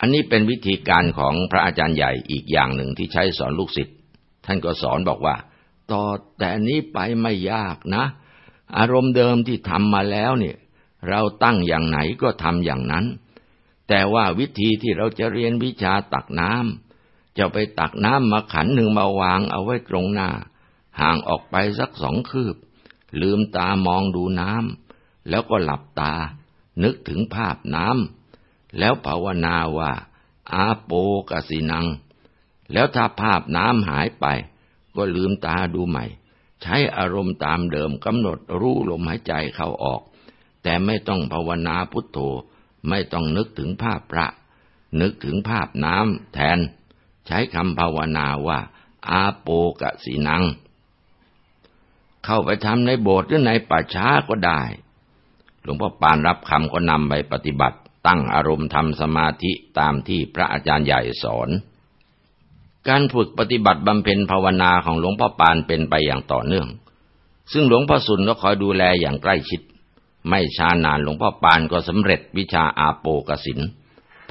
Speaker 2: อันนี้เป็นวิธีการของพระอาจารย์ใหญ่อีกอย่างหนึ่งที่ใช้สอนลูกศิษย์ ท่านก็สอนบอกว่า ต่อแต่นี้ไปไม่ยากนะ อารมณ์เดิมที่ทำมาแล้วเนี่ยเราตั้งอย่างไหนก็ทำอย่างนั้น แต่ว่าวิธีที่เราจะเรียนวิชาตักน้ำจะไปตักน้ำมาขันหนึ่งมาวางเอาไว้ตรงหน้า ห่างออกไปสักสองคืบ ลืมตามองดูน้ำแล้วก็หลับตา นึกถึงภาพน้ำแล้วภาวนาว่า อาโปกสินัง แล้วถ้าภาพน้ำหายไป ก็ลืมตาดูใหม่ ใช้อารมณ์ตามเดิมกำหนดรู้ลมหายใจเข้าออก แต่ไม่ต้องภาวนาพุทโธ ไม่ต้องนึกถึงภาพพระ นึกถึงภาพน้ำแทน ใช้คำภาวนาว่า อาโปกะสินัง เข้าไปทำในโบสถ์หรือในป่าช้าก็ได้ หลวงพ่อปานรับคำก็นำไปปฏิบัติ ตั้งอารมณ์ทำสมาธิตามที่พระอาจารย์ใหญ่สอน การฝึกปฏิบัติบำเพ็ญภาวนาของหลวงพ่อปานเป็นไปอย่างต่อเนื่อง ซึ่งหลวงพ่อสุนก็คอยดูแลอย่างใกล้ชิด ไม่ช้านานหลวงพ่อปานก็สำเร็จวิชาอาโปกสิน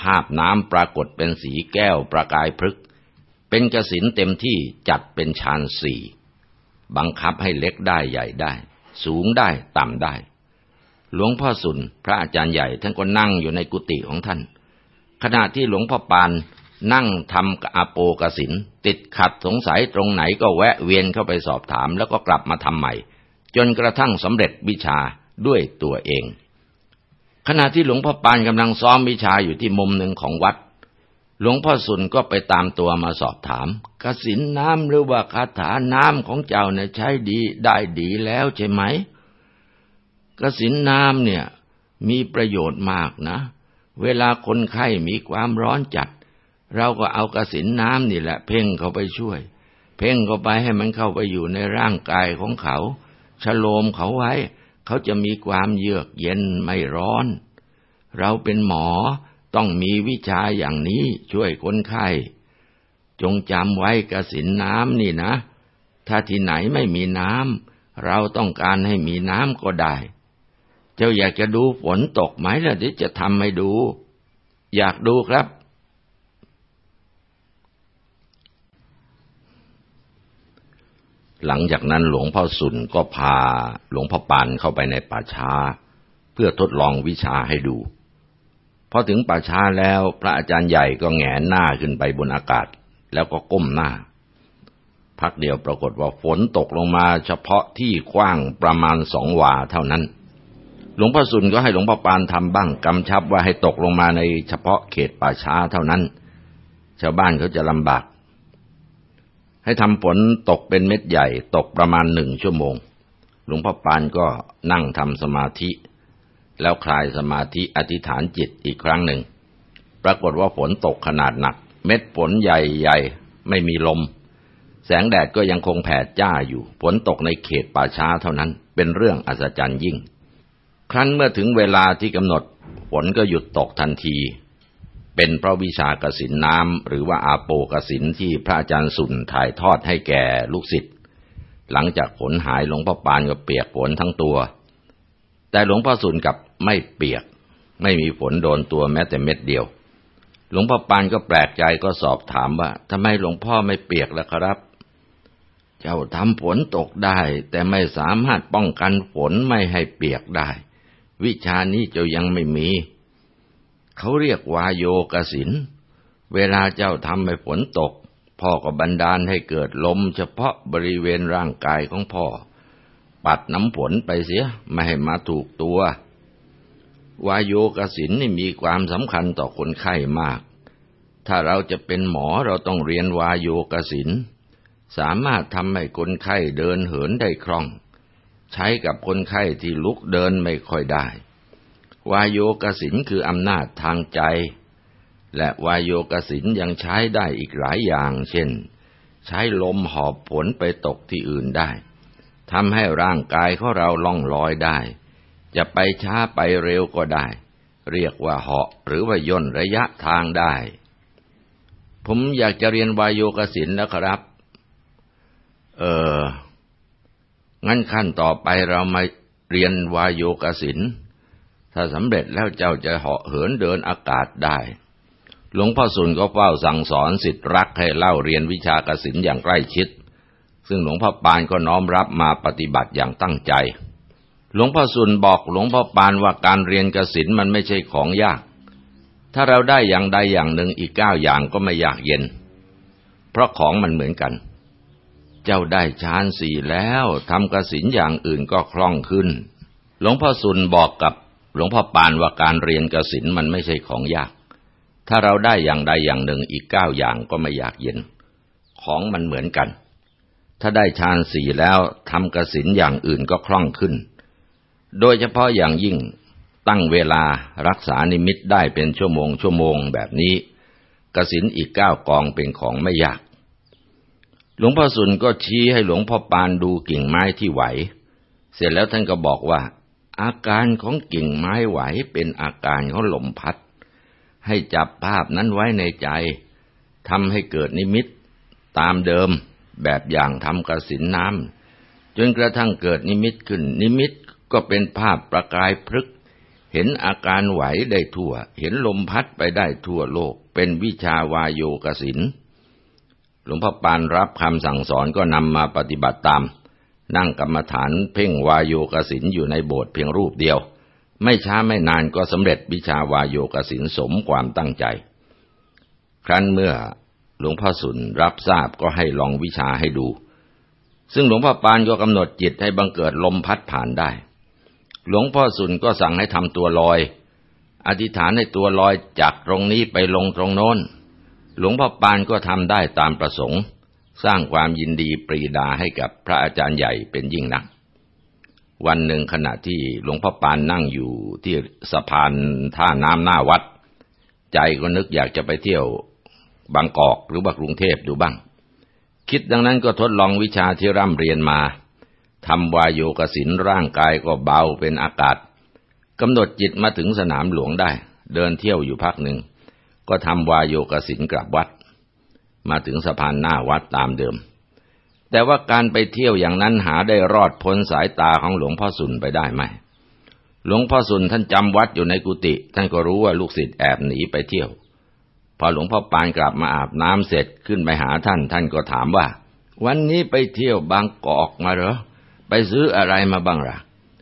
Speaker 2: ภาพน้ำปรากฏเป็นสีแก้วประกายพฤก เป็นกสินเต็มที่จัดเป็นฌานสี่ บังคับให้เล็กได้ใหญ่ได้ สูงได้ต่ำได้ หลวงพ่อสุนพระอาจารย์ใหญ่ท่านก็นั่งอยู่ในกุฏิของท่าน ขณะที่หลวงพ่อปาน นั่งทำอาโปกสิน ติดขัดสงสัยตรงไหนก็แวะเวียนเข้าไปสอบถามแล้วก็กลับมาทำใหม่ จนกระทั่งสำเร็จวิชาด้วยตัวเอง ขณะที่หลวงพ่อปานกำลังซ้อมวิชาอยู่ที่มุมหนึ่งของวัด หลวงพ่อสุนก็ไปตามตัวมาสอบถามกสินน้ำหรือว่าคาถาน้ำของเจ้าเนี่ยใช้ดีได้ดีแล้วใช่ไหมกสินน้ำเนี่ยมีประโยชน์มากนะ เวลาคนไข้มีความร้อนจัด เราก็เอากระสินน้ำนี่แหละ เพ่งเข้าไปช่วย เพ่งเข้าไปให้มันเข้าไปอยู่ในร่างกายของเขาชโลมเขาไว้ เขาจะมีความเยือกเย็นไม่ร้อน เราเป็นหมอต้องมีวิชาอย่างนี้ช่วยคนไข้ จงจำไว้กระสินน้ำนี่นะ ถ้าที่ไหนไม่มีน้ำเราต้องการให้มีน้ำก็ได้ เจ้าอยากจะดูฝนตกไหมล่ะเดี๋ยวจะทำให้ดู อยากดูครับ
Speaker 1: หลังจากนั้นหลวงพ่อสุนก็พาหลวงพ่อปานเข้าไปในป่าช้า เพื่อทดลองวิชาให้ดูพอถึงป่าช้าแล้วพระอาจารย์ใหญ่ก็แงนหน้าขึ้นไปบนอากาศ แล้วก็ก้มหน้า พักเดียวปรากฏว่าฝนตกลงมาเฉพาะที่กว้างประมาณสองวาเท่านั้น หลวงพ่อสุนก็ให้หลวงพ่อปานทำบ้างกำชับว่าให้ตกลงมาในเฉพาะเขตป่าช้าเท่านั้น ชาวบ้านเขาจะลำบาก ให้ทำฝนตกเป็นเม็ดใหญ่ตกประมาณหนึ่งชั่วโมง หลวงพ่อปานก็นั่งทำสมาธิ แล้วคลายสมาธิอธิษฐานจิตอีกครั้งหนึ่ง ปรากฏว่าฝนตกขนาดหนัก เม็ดฝนใหญ่ๆ ไม่มีลม แสงแดดก็ยังคงแผดจ้าอยู่ ฝนตกในเขตป่าช้าเท่านั้น เป็นเรื่องอัศจรรย์ยิ่ง ครั้นเมื่อถึงเวลาที่กำหนด ฝนก็หยุดตกทันที เป็นเพราะวิชากสินน้ำหรือว่าอาโปกสินที่พระอาจารย์สุนถ่ายทอดให้แก่ลูกศิษย์หลังจากฝนหายหลวงพ่อปานก็เปียกฝนทั้งตัว แต่หลวงพ่อสุนกับไม่เปียก ไม่มีฝนโดนตัวแม้แต่เม็ดเดียว หลวงพ่อปานก็แปลกใจก็สอบถามว่าทำไมหลวงพ่อไม่เปียกล่ะครับ เจ้าทำฝนตกได้ แต่ไม่สามารถป้องกันฝนไม่ให้เปียกได้ วิชานี้เจ้ายังไม่มี เขาเรียกวาโยกสิน เวลาเจ้าทำให้ฝนตก พ่อก็บันดาลให้เกิดลมเฉพาะบริเวณร่างกายของพ่อ ปัดน้ำฝนไปเสียไม่ให้มาถูกตัว วายโยกสินนี่มีความสำคัญต่อคนไข้มาก ถ้าเราจะเป็นหมอเราต้องเรียนวายโยกสิน สามารถทำให้คนไข้เดินเหินได้คล่อง ใช้กับคนไข้ที่ลุกเดินไม่ค่อยได้ วายโยกสินคืออำนาจทางใจ และวายโยกสินยังใช้ได้อีกหลายอย่าง เช่น ใช้ลมหอบผลไปตกที่อื่นได้ทำให้ร่างกายของเราล่องลอยได้ จะไปช้าไปเร็วก็ได้ เรียกว่าเหาะหรือว่าย่นระยะทางได้ ผมอยากจะเรียนวายโยกสินแล้วครับ เอองั้นขั้นต่อไปเรามาเรียนวายโยกสิน ถ้าสำเร็จแล้วเจ้าจะเหาะเหินเดินอากาศได้ หลวงพ่อสุนก็เฝ้าสั่งสอนสิทธิ์รักให้เล่าเรียนวิชากสินอย่างใกล้ชิด ซึ่งหลวงพ่อปานก็น้อมรับมาปฏิบัติอย่างตั้งใจ หลวงพ่อสุนบอกหลวงพ่อปานว่าการเรียนกสินมันไม่ใช่ของยาก ถ้าเราได้อย่างใดอย่างหนึ่งอีกเก้าอย่างก็ไม่ยากเย็น เพราะของมันเหมือนกันเจ้าได้ฌานสี่แล้วทำกสินอย่างอื่นก็คล่องขึ้น หลวงพ่อสุนบอกกับ หลวงพ่อปานว่าการเรียนกสินมันไม่ใช่ของยาก ถ้าเราได้อย่างใดอย่างหนึ่งอีกเก้าอย่างก็ไม่อยากเย็น ของมันเหมือนกัน ถ้าได้ฌานสี่แล้วทำกสินอย่างอื่นก็คล่องขึ้น โดยเฉพาะอย่างยิ่งตั้งเวลารักษานิมิตได้เป็นชั่วโมงชั่วโมงแบบนี้กสินอีกเก้ากองเป็นของไม่ยาก หลวงพ่อสุนก็ชี้ให้หลวงพ่อปานดูกิ่งไม้ที่ไหว เสร็จแล้วท่านก็บอกว่า อาการของกิ่งไม้ไหวเป็นอาการของลมพัด ให้จับภาพนั้นไว้ในใจทำให้เกิดนิมิต ตามเดิมแบบอย่างทำกระสินน้ำจนกระทั่งเกิดนิมิตขึ้น นิมิตก็เป็นภาพประกายพฤกเห็นอาการไหวได้ทั่ว เห็นลมพัดไปได้ทั่วโลก เป็นวิชาวายโยกสินหลวงพ่อปานรับคำสั่งสอนก็นำมาปฏิบัติตาม นั่งกรรมฐานเพ่งวายโยกสินอยู่ในโบสถ์เพียงรูปเดียว ไม่ช้าไม่นานก็สำเร็จวิชาวายโยกสินสมความตั้งใจ ครั้นเมื่อหลวงพ่อสุนรับทราบก็ให้ลองวิชาให้ดู ซึ่งหลวงพ่อปานก็กำหนดจิตให้บังเกิดลมพัดผ่านได้ หลวงพ่อสุนก็สั่งให้ทำตัวลอย อธิษฐานให้ตัวลอยจากตรงนี้ไปลงตรงโน้น หลวงพ่อปานก็ทำได้ตามประสงค์ สร้างความยินดีปรีดาให้กับพระอาจารย์ใหญ่เป็นยิ่งนัก วันหนึ่งขณะที่หลวงพ่อปานนั่งอยู่ที่สะพานท่าน้ำหน้าวัด ใจก็นึกอยากจะไปเที่ยวบางกอกหรือว่ากรุงเทพดูบ้าง คิดดังนั้นก็ทดลองวิชาที่ร่ำเรียนมาทำวายโยกสินร่างกายก็เบาเป็นอากาศกำหนดจิตมาถึงสนามหลวงได้ เดินเที่ยวอยู่พักหนึ่ง ก็ทำวายโยกสินกลับวัด มาถึงสะพานหน้าวัดตามเดิม แต่ว่าการไปเที่ยวอย่างนั้นหาได้รอดพ้นสายตาของหลวงพ่อสุนไปได้ไหม หลวงพ่อสุนท่านจำวัดอยู่ในกุฏิท่านก็รู้ว่าลูกศิษย์แอบหนีไปเที่ยว พอหลวงพ่อปานกลับมาอาบน้ำเสร็จขึ้นไปหาท่าน ท่านก็ถามว่า วันนี้ไปเที่ยวบางกอกมาเหรอ ไปซื้ออะไรมาบ้างล่ะ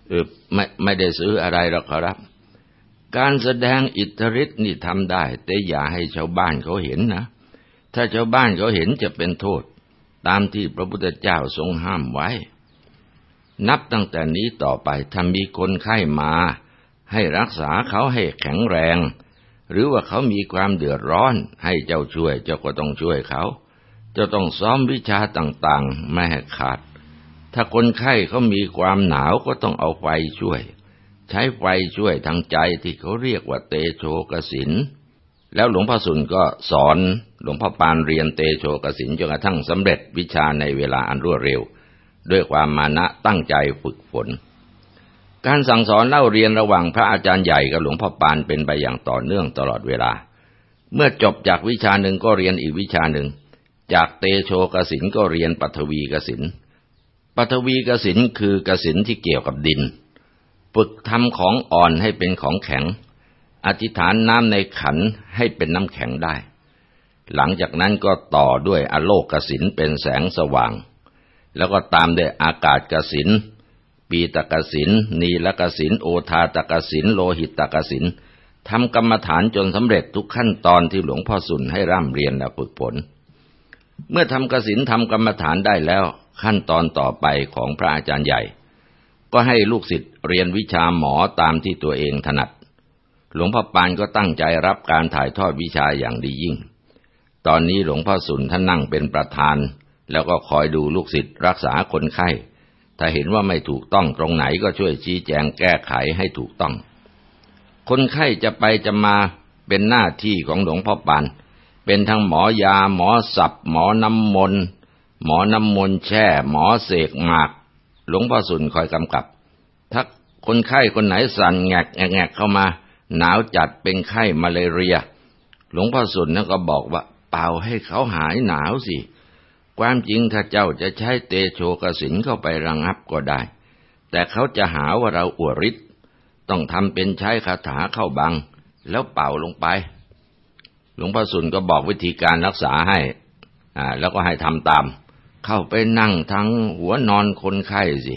Speaker 1: เออไม่ไม่ได้ซื้ออะไรหรอกครับ การแสดงอิทธิฤทธิ์นี่ทำได้ แต่อย่าให้ชาวบ้านเขาเห็นนะ ถ้าชาวบ้านเขาเห็นจะเป็นโทษ ตามที่พระพุทธเจ้าทรงห้ามไว้ นับตั้งแต่นี้ต่อไปถ้ามีคนไข้มา ให้รักษาเขาให้แข็งแรง หรือว่าเขามีความเดือดร้อน ให้เจ้าช่วยเจ้าก็ต้องช่วยเขา
Speaker 2: จะต้องซ้อมวิชาต่างๆ ไม่ให้ขาด ถ้าคนไข้เขามีความหนาวก็ต้องเอาไฟช่วย ใช้ไฟช่วยทางใจที่เขาเรียกว่าเตโชกสิน แล้วหลวงพ่อสุนก็สอน หลวงพ่อปานเรียนเตโชกสินจนกระทั่งสำเร็จวิชาในเวลาอันรวดเร็ว ด้วยความมานะตั้งใจฝึกฝน การสั่งสอนเล่าเรียนระหว่างพระอาจารย์ใหญ่กับหลวงพ่อปานเป็นไปอย่างต่อเนื่องตลอดเวลา เมื่อจบจากวิชาหนึ่งก็เรียนอีกวิชาหนึ่ง จากเตโชกสินก็เรียนปัทวีกสินปัทวีกสินคือกสินที่เกี่ยวกับดิน ฝึกทำของอ่อนให้เป็นของแข็ง อธิษฐานน้ำในขันให้เป็นน้ำแข็งได้ หลังจากนั้นก็ต่อด้วยอโลกกสินเป็นแสงสว่าง แล้วก็ตามด้วยอากาศกสินปีตกสินนีลกสินโอทาตกสินโลหิตตกสินทำกรรมฐานจนสำเร็จทุกขั้นตอนที่หลวงพ่อสุนให้ร่ำเรียนและฝึกฝนเมื่อทำกสินทำกรรมฐานได้แล้วขั้นตอนต่อไปของพระอาจารย์ใหญ่ ก็ให้ลูกศิษย์เรียนวิชาหมอตามที่ตัวเองถนัด หลวงพ่อปานก็ตั้งใจรับการถ่ายทอดวิชาอย่างดียิ่ง ตอนนี้หลวงพ่อสุนท่านนั่งเป็นประธาน แล้วก็คอยดูลูกศิษย์รักษาคนไข้ ถ้าเห็นว่าไม่ถูกต้องตรงไหนก็ช่วยชี้แจงแก้ไขให้ถูกต้อง คนไข้จะไปจะมาเป็นหน้าที่ของหลวงพ่อปานเป็นทั้งหมอยา หมอสับหมอน้ำมนต์หมอน้ำมนต์แช่ หมอเสกหมาก หลวงพ่อสุนคอยกำกับ ถ้าคนไข้คนไหนสั่นแงกแงกเข้ามา หนาวจัดเป็นไข้มาเลเรีย หลวงพ่อสุนนั่นก็บอกว่า เป่าให้เขาหายหนาวสิ ความจริงถ้าเจ้าจะใช้เตโชกสินเข้าไประงับก็ได้ แต่เขาจะหาว่าเราอวดฤทธิ์ต้องทำเป็นใช้คาถาเข้าบัง แล้วเป่าลงไป หลวงพ่อสุนก็บอกวิธีการรักษาให้ อ่า แล้วก็ให้ทำตาม เข้าไปนั่งทั้งหัวนอนคนไข้สิ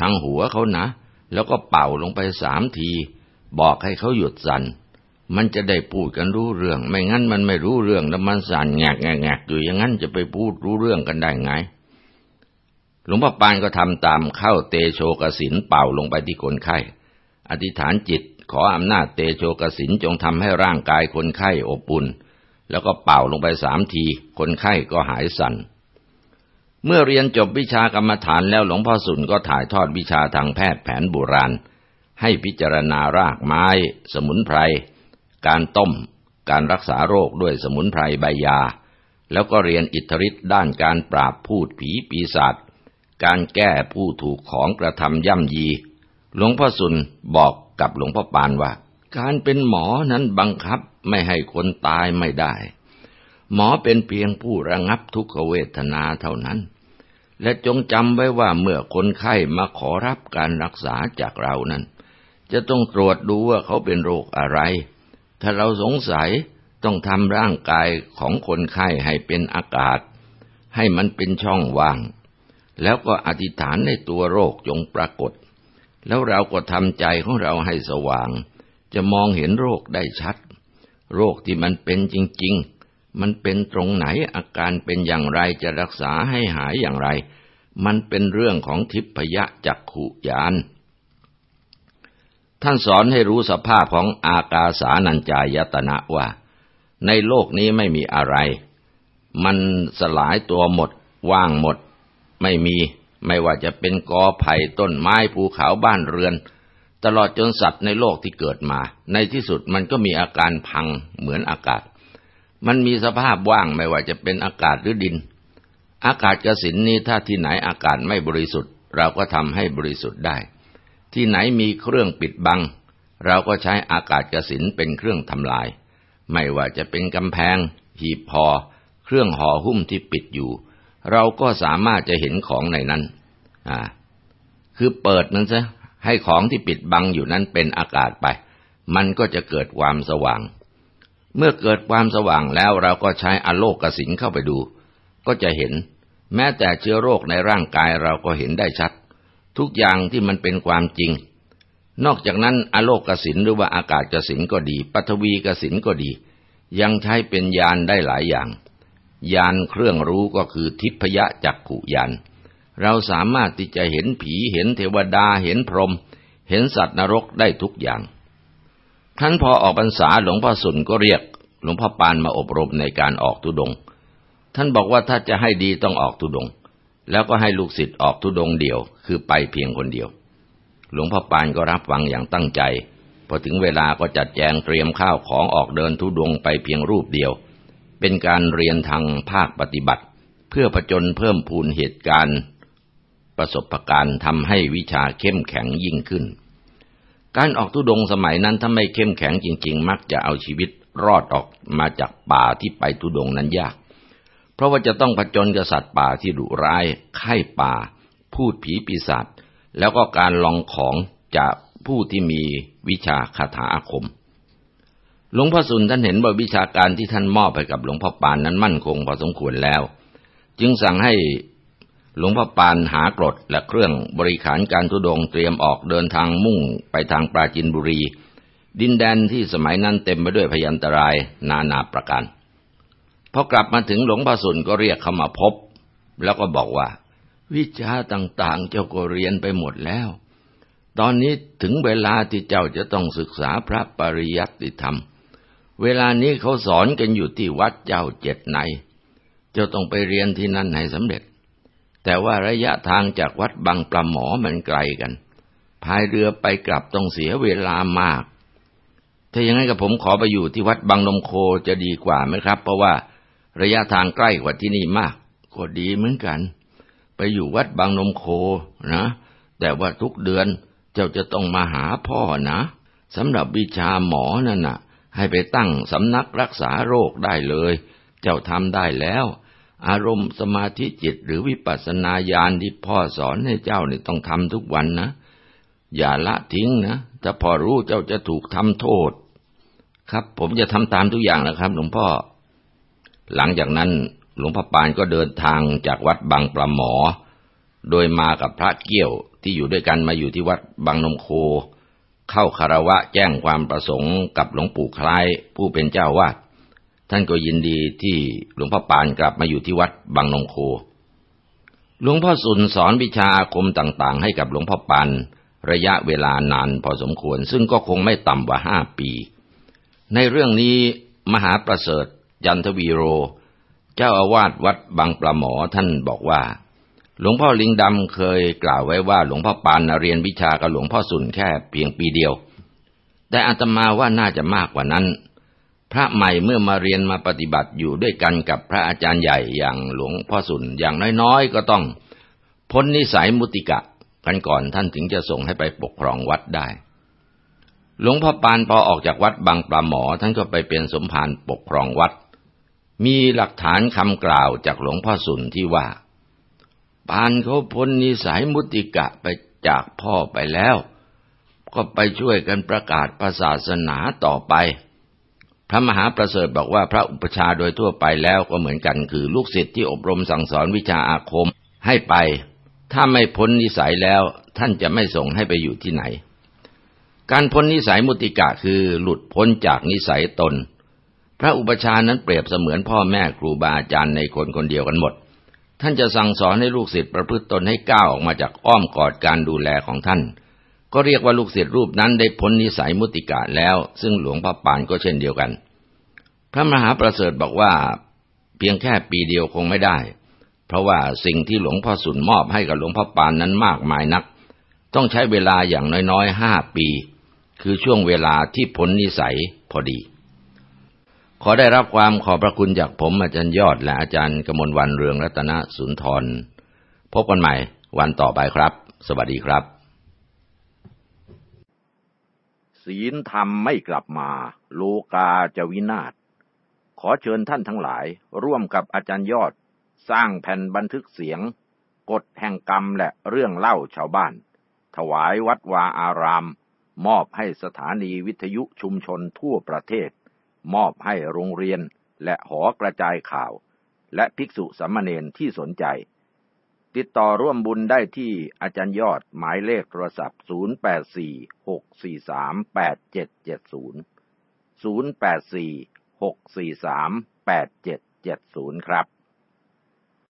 Speaker 2: ทั้งหัวเขานะ แล้วก็เป่าลงไปสามที บอกให้เขาหยุดสัน่น มันจะได้พูดกันรู้เรื่อง ไม่งั้นมันไม่รู้เรื่องแล้วมันสั่นแงกแงกอยู่อย่างนั้นจะไปพูดรู้เรื่องกันได้ไง หลวงพ่อปานก็ทำตามเข้าเตโชกสินเป่าลงไปที่คนไข้ อธิษฐานจิตขออำนาจเตโชกสินจงทำให้ร่างกายคนไข้อบอุ่นแล้วก็เป่าลงไปสามที คนไข้ก็หายสัน่น เมื่อเรียนจบวิชากรรมฐานแล้วหลวงพ่อสุนก็ถ่ายทอดวิชาทางแพทย์แผนโบราณ ให้พิจารณารากไม้ สมุนไพร การต้ม การรักษาโรคด้วยสมุนไพรใบยา แล้วก็เรียนอิทธิฤทธิ์ด้านการปราบพูดผีปีศาจ การแก้ผู้ถูกของกระทำย่ำยี หลวงพ่อสุนบอกกับหลวงพ่อปานว่า การเป็นหมอนั้นบังคับไม่ให้คนตายไม่ได้ หมอเป็นเพียงผู้ระงับทุกขเวทนาเท่านั้น และจงจำไว้ว่าเมื่อคนไข้มาขอรับการรักษาจากเรานั้นจะต้องตรวจดูว่าเขาเป็นโรคอะไร ถ้าเราสงสัยต้องทำร่างกายของคนไข้ให้เป็นอากาศ ให้มันเป็นช่องว่าง แล้วก็อธิษฐานในตัวโรคจงปรากฏ แล้วเราก็ทำใจของเราให้สว่าง จะมองเห็นโรคได้ชัด โรคที่มันเป็นจริง ๆ มันเป็นตรงไหนอาการเป็นอย่างไรจะรักษาให้หายอย่างไร มันเป็นเรื่องของทิพยจักขุยาน ท่านสอนให้รู้สภาพของอากาสานัญจายตนะว่า ในโลกนี้ไม่มีอะไร มันสลายตัวหมด ว่างหมด ไม่มี ไม่ว่าจะเป็นกอไผ่ต้นไม้ภูเขาบ้านเรือน ตลอดจนสัตว์ในโลกที่เกิดมา ในที่สุดมันก็มีอาการพังเหมือนอากาศ มันมีสภาพว่างไม่ว่าจะเป็นอากาศหรือดิน อากาศกสินนี้ถ้าที่ไหนอากาศไม่บริสุทธิ์ เราก็ทำให้บริสุทธิ์ได้ ที่ไหนมีเครื่องปิดบัง เราก็ใช้อากาศกสินเป็นเครื่องทำลาย ไม่ว่าจะเป็นกำแพง หีบพอ เครื่องห่อหุ้มที่ปิดอยู่ เราก็สามารถจะเห็นของในนั้น อ่า คือเปิดนั้นซะให้ของที่ปิดบังอยู่นั้นเป็นอากาศไป มันก็จะเกิดความสว่าง เมื่อเกิดความสว่างแล้วเราก็ใช้อโลกกสินเข้าไปดู ก็จะเห็น แม้แต่เชื้อโรคในร่างกายเราก็เห็นได้ชัด ทุกอย่างที่มันเป็นความจริง นอกจากนั้นอโลกกสินหรือว่าอากาศกสินก็ดีปัทวีกสินก็ดี ยังใช้เป็นยานได้หลายอย่าง ยานเครื่องรู้ก็คือทิพยจักขุยานเราสามารถที่จะเห็นผีเห็นเทวดาเห็นพรหมเห็นสัตว์นรกได้ทุกอย่างท่านพอออกพรรษาหลวงพ่อสุนก็เรียก หลวงพ่อปานมาอบรมในการออกทุดง
Speaker 1: ท่านบอกว่าถ้าจะให้ดีต้องออกทุดง แล้วก็ให้ลูกศิษย์ออกทุดงเดียว คือไปเพียงคนเดียว หลวงพ่อปานก็รับฟังอย่างตั้งใจ พอถึงเวลาก็จัดแจงเตรียมข้าวของออกเดินทุดงไปเพียงรูปเดียว เป็นการเรียนทางภาคปฏิบัติ เพื่อผจญเพิ่มพูนเหตุการณ์ ประสบการณ์ทำให้วิชาเข้มแข็งยิ่งขึ้น การออกทุดงสมัยนั้นถ้าไม่เข้มแข็งจริง ๆ มักจะเอาชีวิตรอดออกมาจากป่าที่ไปทุดงนั้นยาก ราะว่าจะต้องผจญกับสัตว์ป่าที่ดุร้าย ไข้ป่า พูดผีปีศาจ แล้วก็การลองของจากผู้ที่มีวิชาคาถาอาคม หลวงพ่อสุนท่านเห็นว่าวิชาการที่ท่านมอบให้กับหลวงพ่อปานนั้นมั่นคงพอสมควรแล้ว จึงสั่งให้หลวงพ่อปานหากรดและเครื่องบริขารการทุดงเตรียมออกเดินทางมุ่งไปทางปราจินบุรี ดินแดนที่สมัยนั้นเต็มไปด้วยพยันตรายนานาประการ พอกลับมาถึงหลวงพ่อสุนก็เรียกเขามาพบ แล้วก็บอกว่า วิชาต่างๆเจ้าก็เรียนไปหมดแล้ว ตอนนี้ถึงเวลาที่เจ้าจะต้องศึกษาพระปริยัติธรรม เวลานี้เขาสอนกันอยู่ที่วัดเจ้าเจ็ดใน เจ้าต้องไปเรียนที่นั่นให้สำเร็จ แต่ว่าระยะทางจากวัดบางปลาหมอมันไกลกันพายเรือไปกลับต้องเสียเวลามาก ถ้าอย่างนั้นกับผมขอไปอยู่ที่วัดบางนมโคจะดีกว่าไหมครับ เพราะว่า ระยะทางใกล้กว่าที่นี่มากก็ดีเหมือนกัน ไปอยู่วัดบางนมโคนะ แต่ว่าทุกเดือนเจ้าจะต้องมาหาพ่อนะสำหรับวิชาหมอนั่นน่ะ ให้ไปตั้งสำนักรักษาโรคได้เลย เจ้าทำได้แล้ว อารมณ์สมาธิจิตหรือวิปัสสนาญาณที่พ่อสอนให้เจ้านี่ต้องทำทุกวันนะ อย่าละทิ้งนะถ้าพอรู้เจ้าจะถูกทำโทษ ครับ ผมจะทำตามทุกอย่างนะครับหลวงพ่อ หลังจากนั้นหลวงพ่อปานก็เดินทางจากวัดบางปลาหมอ โดยมากับพระเกี้ยวที่อยู่ด้วยกันมาอยู่ที่วัดบางนมโค เข้าคารวะแจ้งความประสงค์กับหลวงปู่คล้ายผู้เป็นเจ้าวาดท่านก็ยินดีที่หลวงพ่อปานกลับมาอยู่ที่วัดบางนมโค หลวงพ่อสุนสอนวิชาอาคมต่างๆ ให้กับหลวงพ่อปานระยะเวลานานพอสมควร ซึ่งก็คงไม่ต่ำกว่าห้าปี ในเรื่องนี้มหาประเสริฐ จันทวีโร เจ้าอาวาสวัดบางปลาหมอท่านบอกว่า หลวงพ่อลิงดำเคยกล่าวไว้ว่าหลวงพ่อปานเรียนวิชากับหลวงพ่อสุนแค่เพียงปีเดียว แต่อาตมาว่าน่าจะมากกว่านั้น พระใหม่เมื่อมาเรียนมาปฏิบัติอยู่ด้วยกันกับพระอาจารย์ใหญ่อย่างหลวงพ่อสุนอย่างน้อยๆ ก็ต้องพ้นนิสัยมุติกะกันก่อนท่านถึงจะส่งให้ไปปกครองวัดได้หลวงพ่อปานพอออกจากวัดบางปลาหมอท่านก็ไปเป็นสมภารปกครองวัด มีหลักฐานคำกล่าวจากหลวงพ่อสุนที่ว่า ปานเขาพ้นนิสัยมุติกะไปจากพ่อไปแล้ว ก็ไปช่วยกันประกาศศาสนาต่อไป พระมหาประเสริฐบอกว่าพระอุปชาโดยทั่วไปแล้วก็เหมือนกันคือลูกศิษย์ที่อบรมสั่งสอนวิชาอาคมให้ไป ถ้าไม่พ้นนิสัยแล้วท่านจะไม่ส่งให้ไปอยู่ที่ไหน การพ้นนิสัยมุติกะคือหลุดพ้นจากนิสัยตน พระอุปชานั้นเปรียบเสมือนพ่อแม่ครูบาอาจารย์ในคนคนเดียวกันหมด ท่านจะสั่งสอนให้ลูกศิษย์ประพฤติตนให้ก้าวออกมาจากอ้อมกอดการดูแลของท่าน ก็เรียกว่าลูกศิษย์รูปนั้นได้พ้นนิสัยมุติกะแล้ว ซึ่งหลวงพ่อปานก็เช่นเดียวกัน พระมหาประเสริฐบอกว่า เพียงแค่ปีเดียวคงไม่ได้ เพราะว่าสิ่งที่หลวงพ่อสุนมอบให้กับหลวงพ่อปานนั้นมากมายนัก ต้องใช้เวลาอย่างน้อยๆห้าปี คือช่วงเวลาที่พ้นนิสัยพอดี ขอได้รับความขอบพระคุณจากผมอาจารย์ยอดและอาจารย์กมลวันเรืองรัตนสุนทร พบกันใหม่วันต่อไปครับ สวัสดีครับ
Speaker 3: ศีลธรรมไม่กลับมา โลกาจะวินาศ ขอเชิญท่านทั้งหลาย ร่วมกับอาจารย์ยอด สร้างแผ่นบันทึกเสียง กฎแห่งกรรมและเรื่องเล่าชาวบ้าน ถวายวัดวาอาราม มอบให้สถานีวิทยุชุมชนทั่วประเทศ มอบให้โรงเรียนและหอกระจายข่าว และภิกษุสามเณรที่สนใจ ติดต่อร่วมบุญได้ที่อาจารย์ยอดหมายเลขโทรศัพท์ 0846438770 0846438770 ครับ